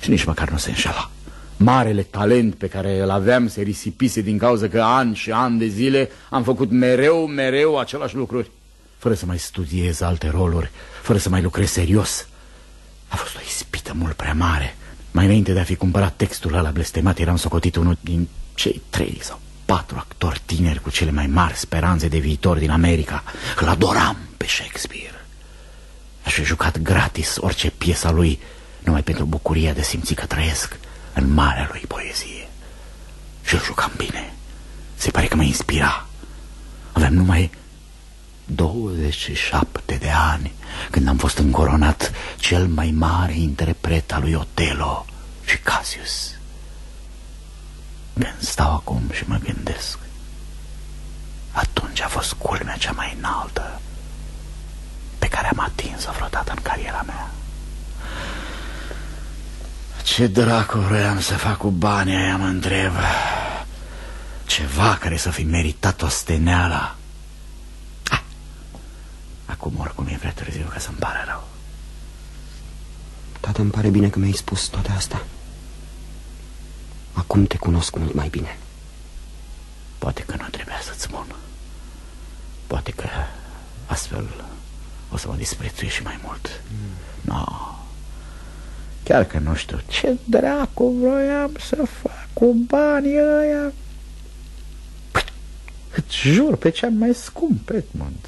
Și nici măcar nu se înșela. Marele talent pe care îl aveam se risipise din cauza că ani și ani de zile am făcut mereu, mereu același lucruri, fără să mai studiez alte roluri, fără să mai lucrez serios. A fost o ispită mult prea mare. Mai înainte de a fi cumpărat textul ăla blestemat, eram socotit unul din cei trei sau patru actori tineri cu cele mai mari speranțe de viitor din America. Îl adoram pe Shakespeare. Aș fi jucat gratis orice piesa lui, numai pentru bucuria de simți că trăiesc în marea lui poezie. Și îl jucam bine. Se pare că mă inspira. Aveam numai 27 de ani când am fost încoronat cel mai mare interpret al lui Otelo și Cassius. Când stau acum și mă gândesc, atunci a fost culmea cea mai înaltă pe care am atins-o vreodată în cariera mea. Ce dracu vroiam să fac cu banii aia, mă întreb. Ceva care să fi meritat o steneala. Ah. Acum oricum e prea târziu ca să-mi pare rău. Tată, îmi pare bine că mi-ai spus toate astea. Acum te cunosc mult mai bine. Poate că nu trebuia să-ți spun. Poate că astfel o să mă disprețui și mai mult. Mm. No. Chiar că nu știu ce dracu vroiam să fac cu banii ăia. Păi, îți jur pe cea mai scump, Edmund.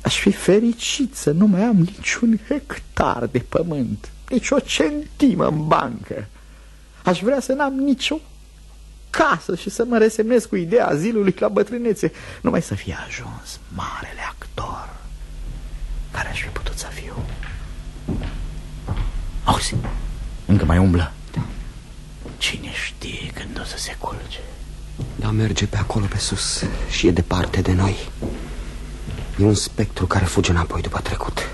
Aș fi fericit să nu mai am niciun hectar de pământ, nici o centimă în bancă. Aș vrea să n-am nicio casă și să mă resemnez cu ideea zilului la bătrânețe, numai să fie ajuns marele actor care aș fi putut să fiu. Auzi, încă mai umblă? Da. Cine știe când o să se culce? Da, merge pe acolo pe sus și e departe de noi. E un spectru care fuge înapoi după trecut.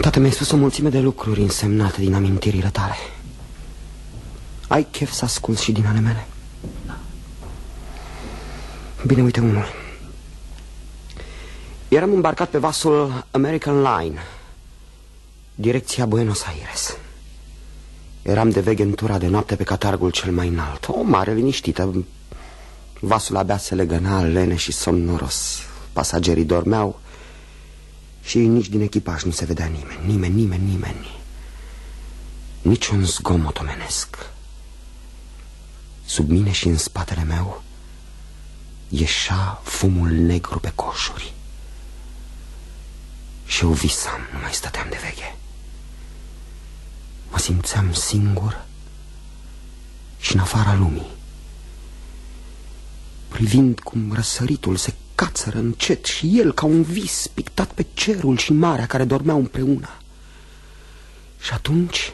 Tată, mi-ai spus o mulțime de lucruri însemnate din amintirile tale. Ai chef să asculți și din ale mele? Da. Bine, uite unul. Eram îmbarcat pe vasul American Line, direcția Buenos Aires. Eram de vegentura de noapte pe catargul cel mai înalt, o mare liniștită. Vasul abia se legăna lene și somnoros. Pasagerii dormeau și nici din echipaj nu se vedea nimeni, nimeni, nimeni, nimeni. Niciun zgomot omenesc. Sub mine și în spatele meu ieșea fumul negru pe coșuri. Și eu visam, nu mai stăteam de veche. Mă simțeam singur și în afara lumii. Privind cum răsăritul se cațără încet și el ca un vis pictat pe cerul și marea care dormeau împreună. Și atunci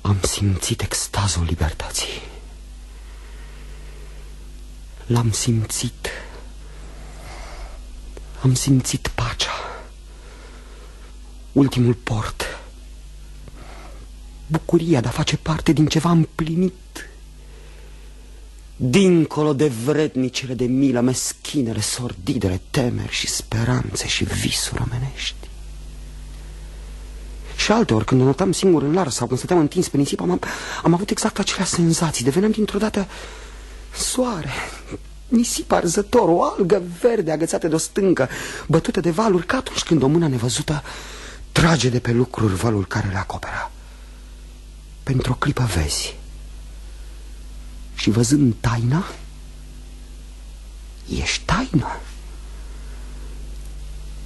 am simțit extazul libertății. L-am simțit am simțit pacea. Ultimul port. Bucuria de a face parte din ceva împlinit. Dincolo de vrednicele de milă, meschinele, sordidele, temeri și speranțe și visuri omenești. Și alteori, când notam singur în lar sau când stăteam întins pe nisip, am, am avut exact acelea senzații. Deveneam dintr-o dată soare, nisip arzător, o algă verde agățată de o stâncă, bătută de valuri, ca atunci când o mână nevăzută trage de pe lucruri valul care le acoperă. Pentru o clipă vezi și văzând taina, ești taină.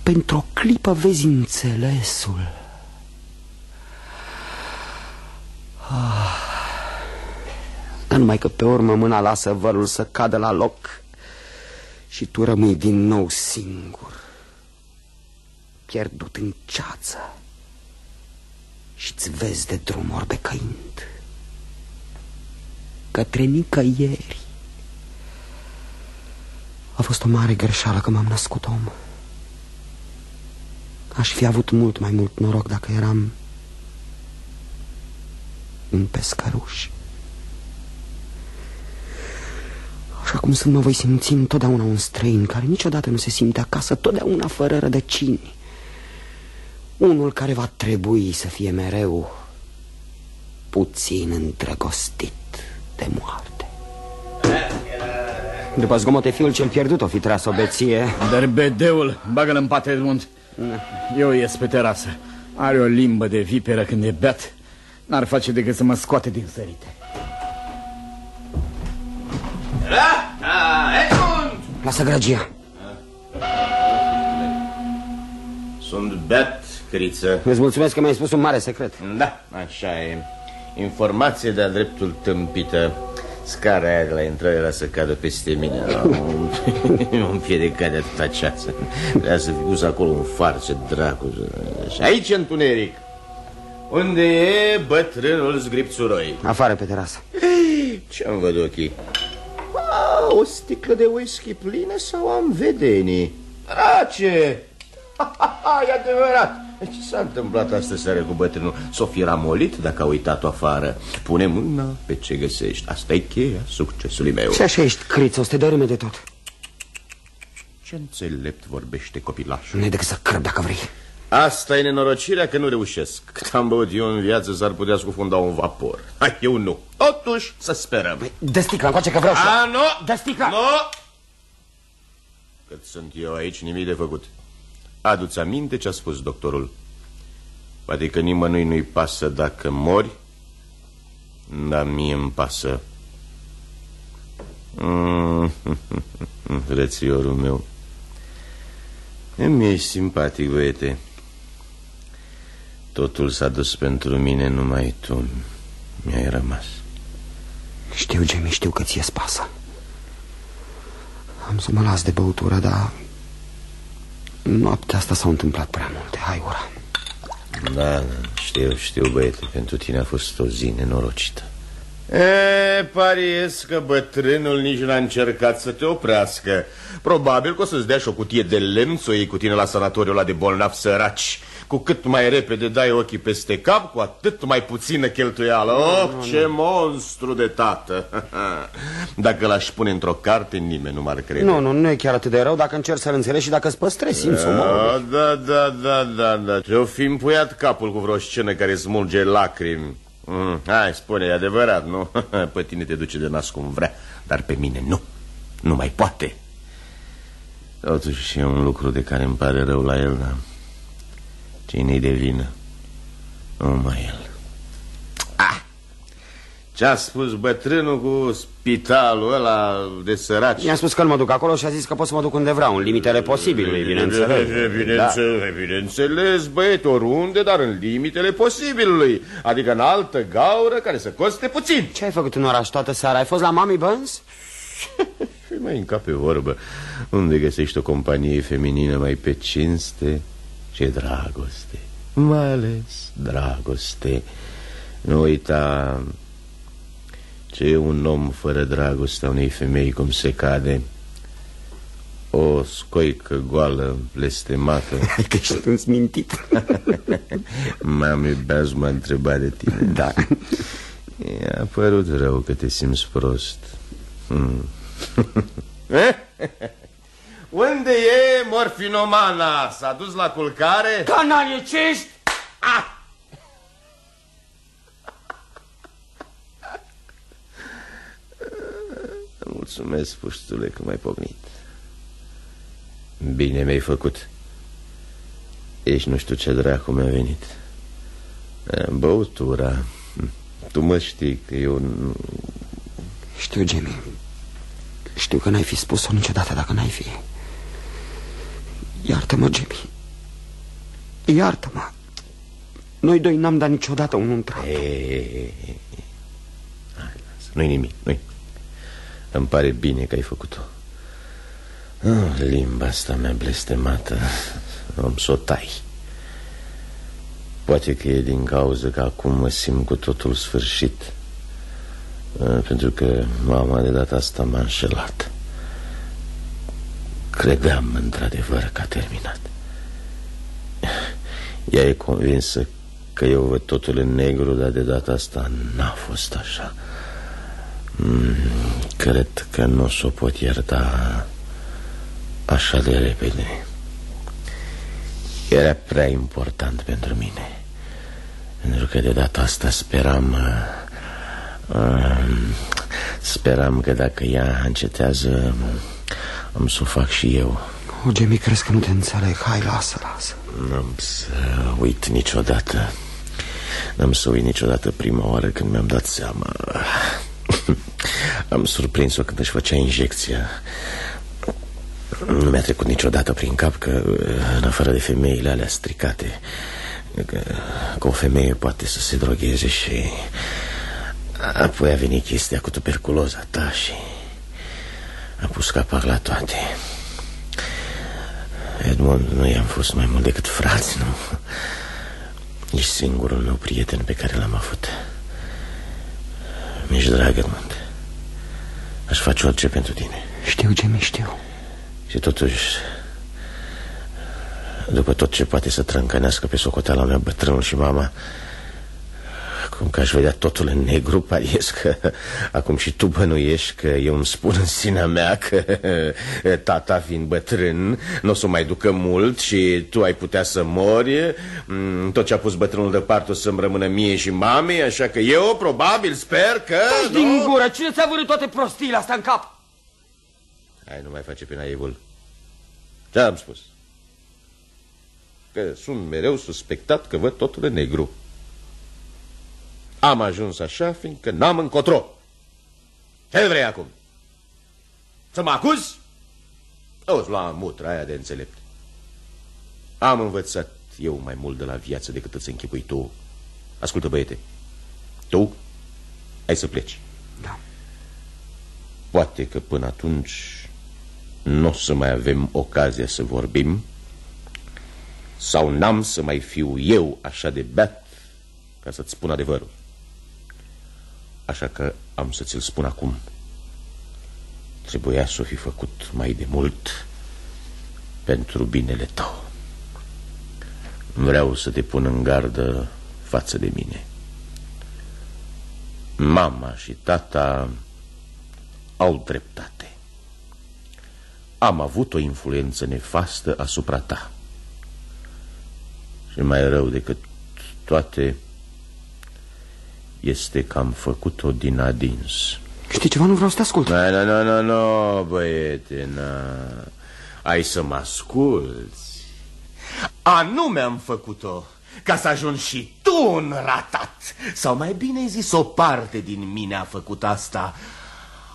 Pentru o clipă vezi înțelesul. Ah. Dar numai că pe urmă mâna lasă vărul să cadă la loc Și tu rămâi din nou singur Pierdut în ceață. Și-ți vezi de drum orbecăind Către nicăieri. A fost o mare greșeală că m-am născut om. Aș fi avut mult mai mult noroc dacă eram un pescăruș Așa cum sunt, mă voi simți întotdeauna un străin Care niciodată nu se simte acasă Totdeauna fără rădăcini. Unul care va trebui să fie mereu Puțin îndrăgostit de moarte. După zgomote fiul cel pierdut o fi tras o beție. Dar bedeul, bagă-l în pate, Edmund Eu ies pe terasă. Are o limbă de viperă când e beat. N-ar face decât să mă scoate din sărite Edmund! Lasă grăgia Sunt beat, Criță. Îți mulțumesc că mi-ai spus un mare secret Da, așa e. Informație de-a dreptul tâmpită. Scara aia de la intrare era să cadă peste mine. Nu împiedicat de atâta ceață. Vrea să fi pus acolo un far, ce dracu. Și aici întuneric. Unde e bătrânul zgripțuroi? Afară pe terasă Ce-am văd ochii? A, o sticlă de whisky plină sau am vedenii? Drace! e adevărat! Ce s-a întâmplat astă seară cu bătrânul? S-o fi ramolit dacă a uitat-o afară. Pune mâna pe ce găsești. Asta e cheia succesului meu. Și așa ești, Criță, o să te dărâme de tot Ce înțelept vorbește copilașul. Nu e decât să crăb dacă vrei Asta e nenorocirea că nu reușesc. Cât am băut eu în viață s-ar putea scufunda un vapor. Hai, eu nu. Totuși, să sperăm. Dă sticla încoace că vreau și A, nu! Dă sticla Nu! Cât sunt eu aici, nimic de făcut. Adu-ți aminte ce a spus doctorul. Poate că nimănui nu-i pasă dacă mori, dar mie îmi pasă. Mm, Frățiorul meu. Mi-ești simpatic, băiete. Totul s-a dus pentru mine, numai tu mi-ai rămas. Știu, Jamie, știu că ție spasă Am să mă las de băutură, dar Noaptea asta s-au întâmplat prea multe Hai, ora Da, da, știu, știu, băiete, pentru tine a fost o zi nenorocită. E, pariez că bătrânul nici n-a încercat să te oprească. Probabil că o să-ți dea și o cutie de lemn să o iei cu tine la sanatoriul ăla de bolnavi săraci. Cu cât mai repede dai ochii peste cap, cu atât mai puțină cheltuială. Oh, ce monstru de tată! Dacă l-aș pune într-o carte, nimeni nu m-ar crede. Nu, nu, nu e chiar atât de rău dacă încerci să-l înțelegi și dacă îți păstrezi simțul umorului. Da, da, da, da, da. Ce-o fi împuiat capul cu vreo scenă care smulge lacrimi. Mm, hai, spune, e adevărat, nu? Pe tine te duce de nas cum vrea, dar pe mine nu. Nu mai poate. Totuși e un lucru de care îmi pare rău la el, dar cine-i de vină? Numai el. Ah! Ce-a spus bătrânul cu spitalul ăla de săraci? I-am spus că nu mă duc acolo și a zis că pot să mă duc unde vreau În limitele posibilului, bineînțeles Bineînțeles, da. bineînțeles băiet, oriunde, dar în limitele posibilului Adică în altă gaură care să coste puțin Ce ai făcut în oraș toată seara? Ai fost la Mami Buns? Și mai încape vorbă Unde găsești o companie feminină mai pe cinste și dragoste. Mai ales. Dragoste. Nu uita ce e un om fără dragostea unei femei cum se cade. O scoică goală, blestemată. Hai că ești un smintit Mami Beaz m-a întrebat de tine. Da. I-a părut rău că te simți prost. Hmm. Unde e morfinomana? S-a dus la culcare? Canalie, ce ești? Ah! Mulțumesc, puștule, că m-ai pocnit Bine mi-ai făcut Ești nu știu ce dracu mi-a venit Băutura Tu mă știi că eu nu... Știu, Jamie Știu că n-ai fi spus-o niciodată dacă n-ai fi Iartă-mă, Jamie Iartă-mă. Noi doi n-am dat niciodată unul în trap Nu-i nimic, nu-i. Îmi pare bine că ai făcut-o. Oh, Limba asta mea blestemată Om să o tai Poate că e din cauza că acum mă simt cu totul sfârșit uh, Pentru că mama de data asta m-a înșelat Credeam într-adevăr că a terminat. Ea e convinsă că eu văd totul în negru Dar de data asta n-a fost așa. Mm, Cred că nu o să o pot ierta așa de repede. Era prea important pentru mine pentru că de data asta speram uh, uh, Speram că dacă ea încetează Am să o fac și eu. O, Jamie, crezi că nu te înțeleg? Hai, lasă, lasă. N-am să uit niciodată. N-am să uit niciodată prima oară când mi-am dat seama. Am surprins-o când își făcea injecția. Nu mi-a trecut niciodată prin cap că În afară de femeile alea stricate că, că o femeie poate să se drogheze și apoi a venit chestia cu tuberculoza ta și a pus capac la toate. Edmond, nu i-am fost mai mult decât frați, nu? Ești singurul meu prieten pe care l-am avut. Mi-ești drag, Edmond. Aș face orice pentru tine. Știu, Jimmy, știu. Și totuși după tot ce poate să trâncănească pe socoteala mea bătrânul și mama Cum că aș vedea totul în negru, pariez că acum și tu bănuiești că eu îmi spun în sinea mea că tata fiind bătrân nu o să mai ducă mult și tu ai putea să mori mm, Tot ce a pus bătrânul deoparte o să-mi rămână mie și mamei, așa că eu probabil sper că... Taci din gură, cine ți-a vărut toate prostiile astea în cap? Hai, nu mai face pe naivul Ce am spus? că sunt mereu suspectat că văd totul în negru. Am ajuns așa fiindcă n-am încotro. Ce vrei acum? Să mă acuz? O-ți lua mutra aia de înțelept. Am învățat eu mai mult de la viață decât îți închipui tu. Ascultă, băiete, tu ai să pleci. Da. Poate că până atunci nu o să mai avem ocazia să vorbim, sau n-am să mai fiu eu așa de beat ca să-ți spun adevărul. Așa că am să ți-l spun acum. Trebuia să o fi făcut mai de mult pentru binele tău. Vreau să te pun în gardă față de mine. Mama și tata au dreptate. Am avut o influență nefastă asupra ta. Și mai rău decât toate este că am făcut-o din adins. Știi ceva? Nu vreau să te ascult. Nu, nu, nu, nu, nu, băiete, na. Ai să mă asculți. Anume am făcut-o ca să ajungi și tu un ratat. Sau mai bine zis, o parte din mine a făcut asta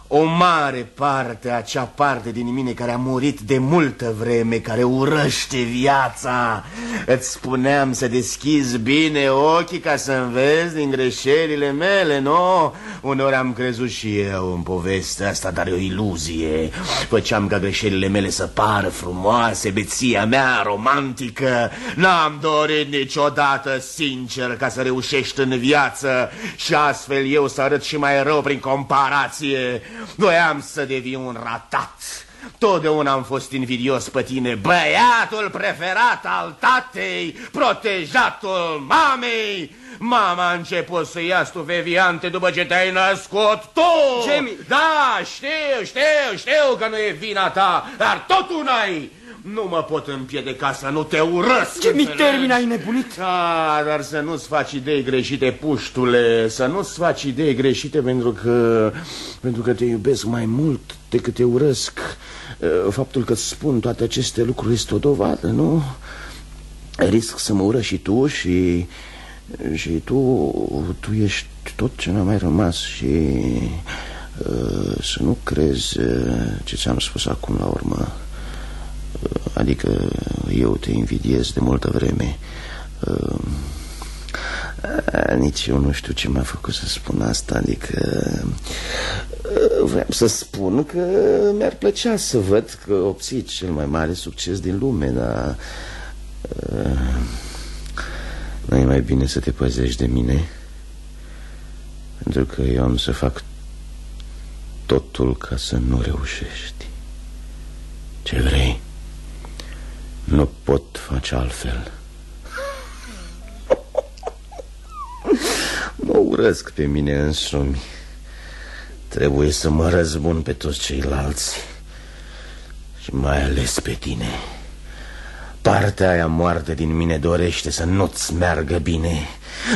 o mare parte, acea parte din mine care a murit de multă vreme, care urăște viața. Îți spuneam să deschizi bine ochii ca să înveți din greșelile mele, nu? Uneori am crezut și eu în povestea asta, dar e o iluzie. Făceam ca greșelile mele să pară frumoase, beția mea romantică. N-am dorit niciodată sincer ca să reușești în viață și astfel eu să arăt și mai rău prin comparație. Voiam să devin un ratat. Totdeauna am fost invidios pe tine, băiatul preferat al tatei, protejatul mamei. Mama a început să ia stuveviante după ce te-ai născut tu. Jamie! Da, știu, știu, știu că nu e vina ta, dar tot n-ai. Nu mă pot împiedica să nu te urăsc. Ce mi termin ai nebunit? Da, dar să nu-ți faci idei greșite, puștule, să nu-ți faci idei greșite pentru că, pentru că te iubesc mai mult decât te urăsc. Faptul că îți spun toate aceste lucruri este o dovadă, nu? Risc să mă ură și tu și, și tu, tu ești tot ce mi-a mai rămas și să nu crezi ce ți-am spus acum la urmă. Adică eu te invidiez de multă vreme. Uh, Nici eu nu știu ce m-a făcut să spun asta Adică uh, Vreau să spun că mi-ar plăcea să văd că obții cel mai mare succes din lume Dar uh, Nu e mai bine să te păzești de mine. Pentru că eu am să fac totul ca să nu reușești. Ce vrei? Nu pot face altfel. Mă urăsc pe mine însumi. Trebuie să mă răzbun pe toți ceilalți. Și mai ales pe tine. Partea aia moartă din mine dorește să nu-ți meargă bine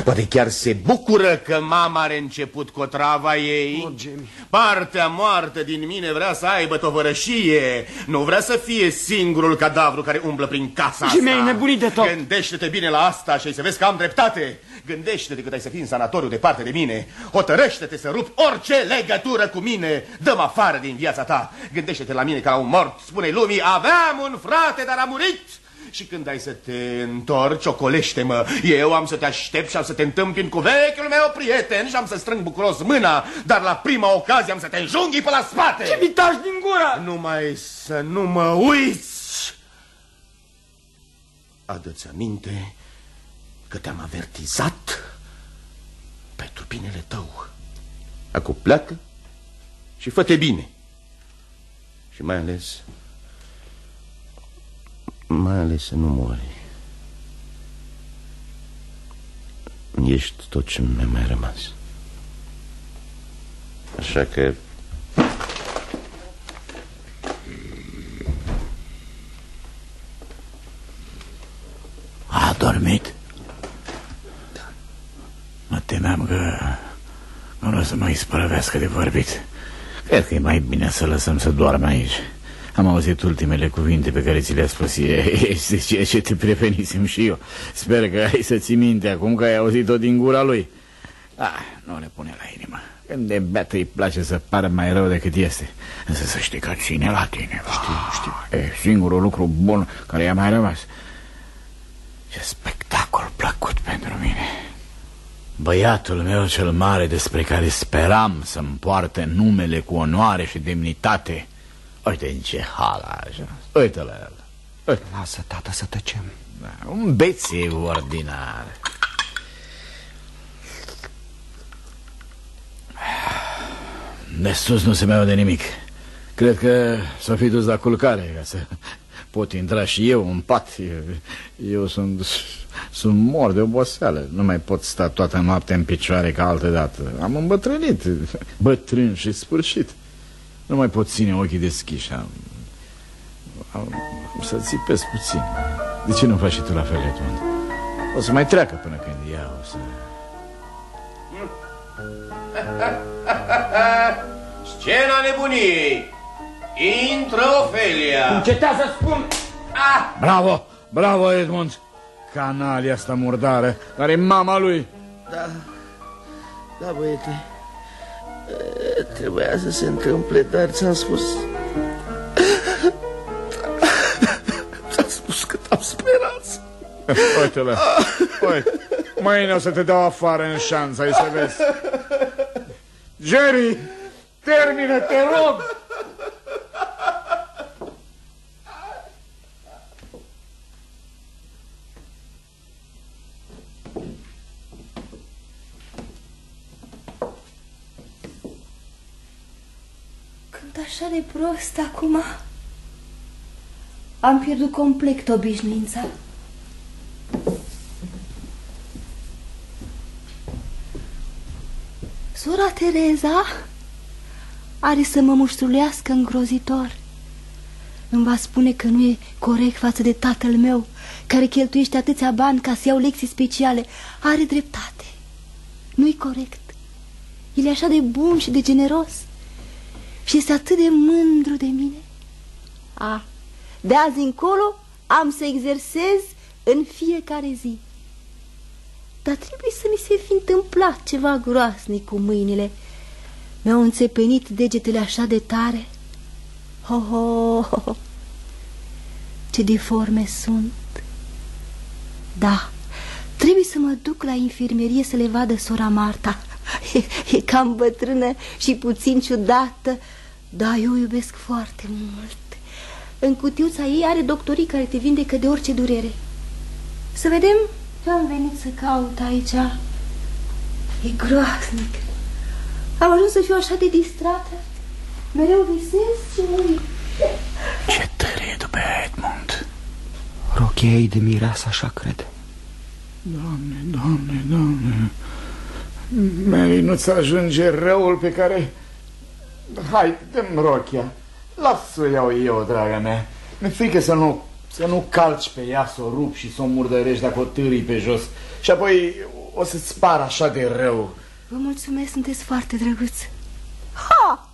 Poate chiar se bucură că mama are început cu trava ei. Oh, Jamie. Partea moartă din mine vrea să aibă tovărășie. Nu vrea să fie singurul cadavru care umblă prin casa Jimmy, asta. nebunit de tot. Gândește-te bine la asta și să vezi că am dreptate. Gândește-te cât ai să fii în sanatoriu departe de mine. Hotărăște-te să rup orice legătură cu mine. Dăm afară din viața ta. Gândește-te la mine ca la un mort Spune lumii, aveam un frate, dar a murit și când ai să te întorci, ocolește-mă. Eu am să te aștept și am să te întâmpin cu vechiul meu prieten și am să strâng bucuros mâna, dar la prima ocazie am să te înjunghi pe la spate. Ce mi din gură? Numai să nu mă uiți. Adă-ți aminte că te-am avertizat pentru binele tău. Acum pleacă și fă-te bine. Și mai ales mai ales să nu mori. Ești tot ce mi-a mai rămas. Așa că... A dormit? Da. Mă temeam că nu o să mai spărăvească de vorbit. Cred că e mai bine să lăsăm să doarme aici. Am auzit ultimele cuvinte pe care ți le-a spus. Este ceea ce te prevenisem și eu. Sper că ai să ți minte acum că ai auzit-o din gura lui. Ah, nu le pune la inimă. Când de beată îi place să pară mai rău decât este. Însă să știi că ține la tine. Știu, știu. E singurul lucru bun care i-a mai rămas. Ce spectacol plăcut pentru mine. Băiatul meu cel mare despre care speram să-mi poarte numele cu onoare și demnitate Uite în ce hal așa. Uite la el. Uite. Lasă, tata, să tăcem. Da, un bețiv ordinar. De sus nu se mai aude nimic. Cred că s-o fi dus la culcare ca să pot intra și eu în pat. Eu, eu sunt, sunt mor de oboseală. Nu mai pot sta toată noaptea în picioare ca altă dată. Am îmbătrânit, bătrân și sfârșit. Nu mai pot ține ochii deschiși am, am, Să țipesc puțin. De ce nu faci și tu la fel, Edmund? O să mai treacă până când ea o să... Scena nebuniei. Intră Ofelia. Încetează, spun. Ah! Bravo, bravo, Edmund! Canalia asta murdară Care e mama lui. Da, da, băiete Trebuia să se întâmple, dar ți-am spus... Ți-am spus că am speranță. Uite-le, uite, mâine o să te dau afară în șanță, ai să vezi. Jerry, termină, te rog! Așa de prost acum. Am pierdut complet obișnuința. Sora Tereza are să mă muștrulească îngrozitor. Îmi va spune că nu e corect față de tatăl meu, care cheltuiește atâția bani ca să iau lecții speciale. Are dreptate. Nu-i corect. El e așa de bun și de generos și este atât de mândru de mine. A, de azi încolo am să exersez în fiecare zi. Dar trebuie să mi se fi întâmplat ceva groasnic cu mâinile. Mi-au înțepenit degetele așa de tare. Ho, ho, ho, ho. Ce deforme sunt. Da, trebuie să mă duc la infirmerie să le vadă sora Marta. E, e cam bătrână și puțin ciudată, da, eu o iubesc foarte mult. În cutiuța ei are doctorii care te vindecă de orice durere. Să vedem Ce-am venit să caut aici? E groaznic. Am ajuns să fiu așa de distrată. Mereu visez și uit. Ce tare e după Edmund. Rochia ei de mireasă, așa cred. Doamne, doamne, doamne. Mary, nu-ți ajunge răul pe care... Hai, dă-mi rochia. Lasă-o iau eu, draga mea. Mi-e frică să nu, să nu calci pe ea, să o rup și să o murdărești dacă o târii pe jos. Și apoi o să-ți par așa de rău. Vă mulțumesc, sunteți foarte drăguți. Ha!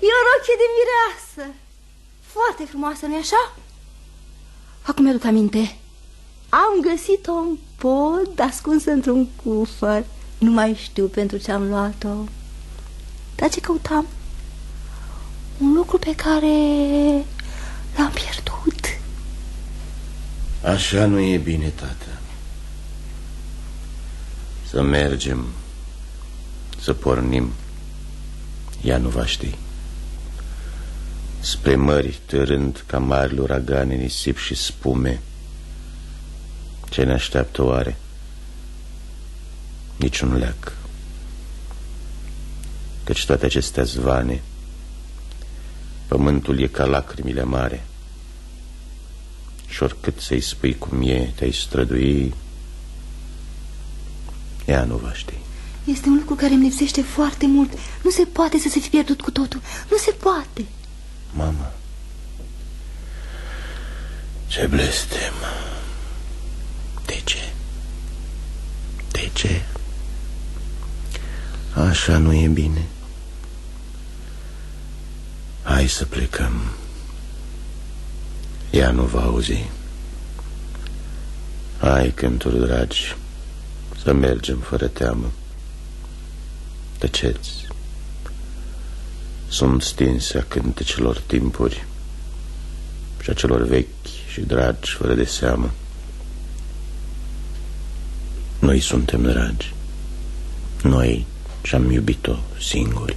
E o rochie de mireasă. Foarte frumoasă, nu-i așa? Acum mi-aduc aminte. Am găsit-o în pod, ascunsă într-un cufăr. Nu mai știu pentru ce am luat-o. Dar ce căutam? Un lucru pe care l-am pierdut. Așa nu e bine, tată. Să mergem, să pornim. Ea nu va ști. Spre mări, târând ca mari uragane, nisip și spume. Ce ne așteaptă oare? Niciun leac. Căci toate acestea zvane, pământul e ca lacrimile mare. Și oricât să-i spui cum e, te-ai strădui, ea nu va ști. Este un lucru care îmi lipsește foarte mult. Nu se poate să se fi pierdut cu totul. Nu se poate. Mama, ce blestem. De ce? De ce? Așa nu e bine. Hai să plecăm. Ea nu va auzi. Hai, cânturi dragi, să mergem fără teamă. Tăceți. Sunt stinse a cântecelor timpuri și a celor vechi și dragi fără de seamă. Noi suntem dragi. Noi și-am iubit-o singuri.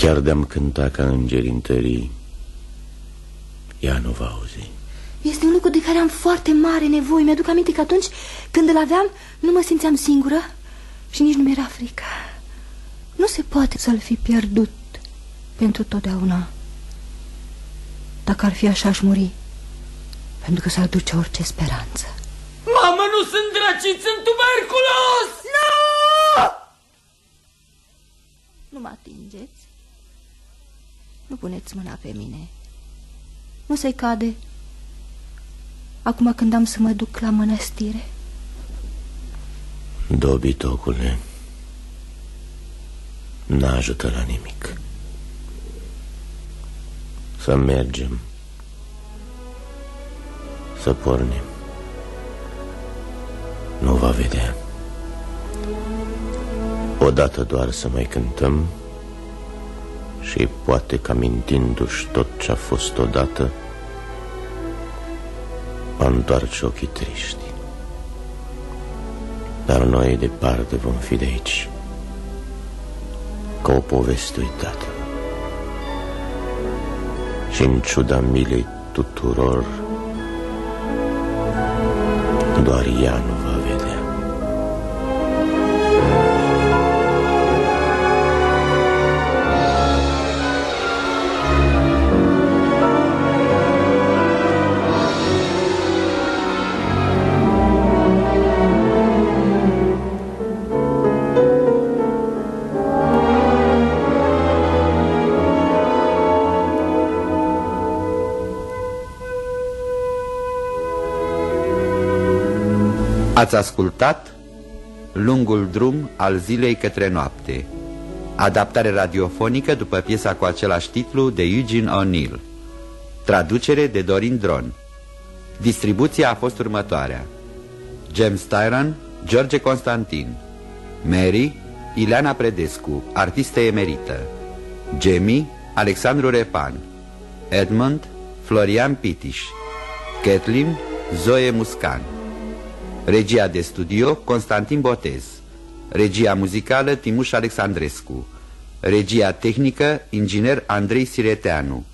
Chiar de-am cânta ca îngeri întării, ea nu va auzi. Este un lucru de care am foarte mare nevoie. Mi-aduc aminte că atunci când îl aveam, nu mă simțeam singură și nici nu mi-era frică. Nu se poate să-l fi pierdut pentru totdeauna. Dacă ar fi așa, aș muri, pentru că s-ar duce orice speranță. Mamă, nu sunt drăcit, sunt tuberculos! Nu! Nu mă atingeți. Nu puneți mâna pe mine. Nu se cade. Acum când am să mă duc la mănăstire. Dobitocule, n-ajută la nimic. Să mergem. Să pornim. Nu va vedea. Odată doar să mai cântăm și poate că amintindu-și tot ce a fost odată, va întoarce ochii triști. Dar noi departe vom fi de aici, ca o poveste uitată. Și în ciuda milei tuturor, doar ea nu Ați ascultat Lungul drum al zilei către noapte. Adaptare radiofonică după piesa cu același titlu de Eugene O'Neill. Traducere de Dorin Dron. Distribuția a fost următoarea. James Tyron, George Constantin. Mary, Ileana Predescu, artistă emerită Jamie, Alexandru Repan. Edmund, Florian Pitiș. Kathleen, Zoe Muscan Regia de studio Constantin Botez. Regia muzicală Timuș Alexandrescu. Regia tehnică Inginer Andrei Sireteanu.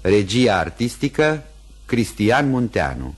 Regia artistică Cristian Munteanu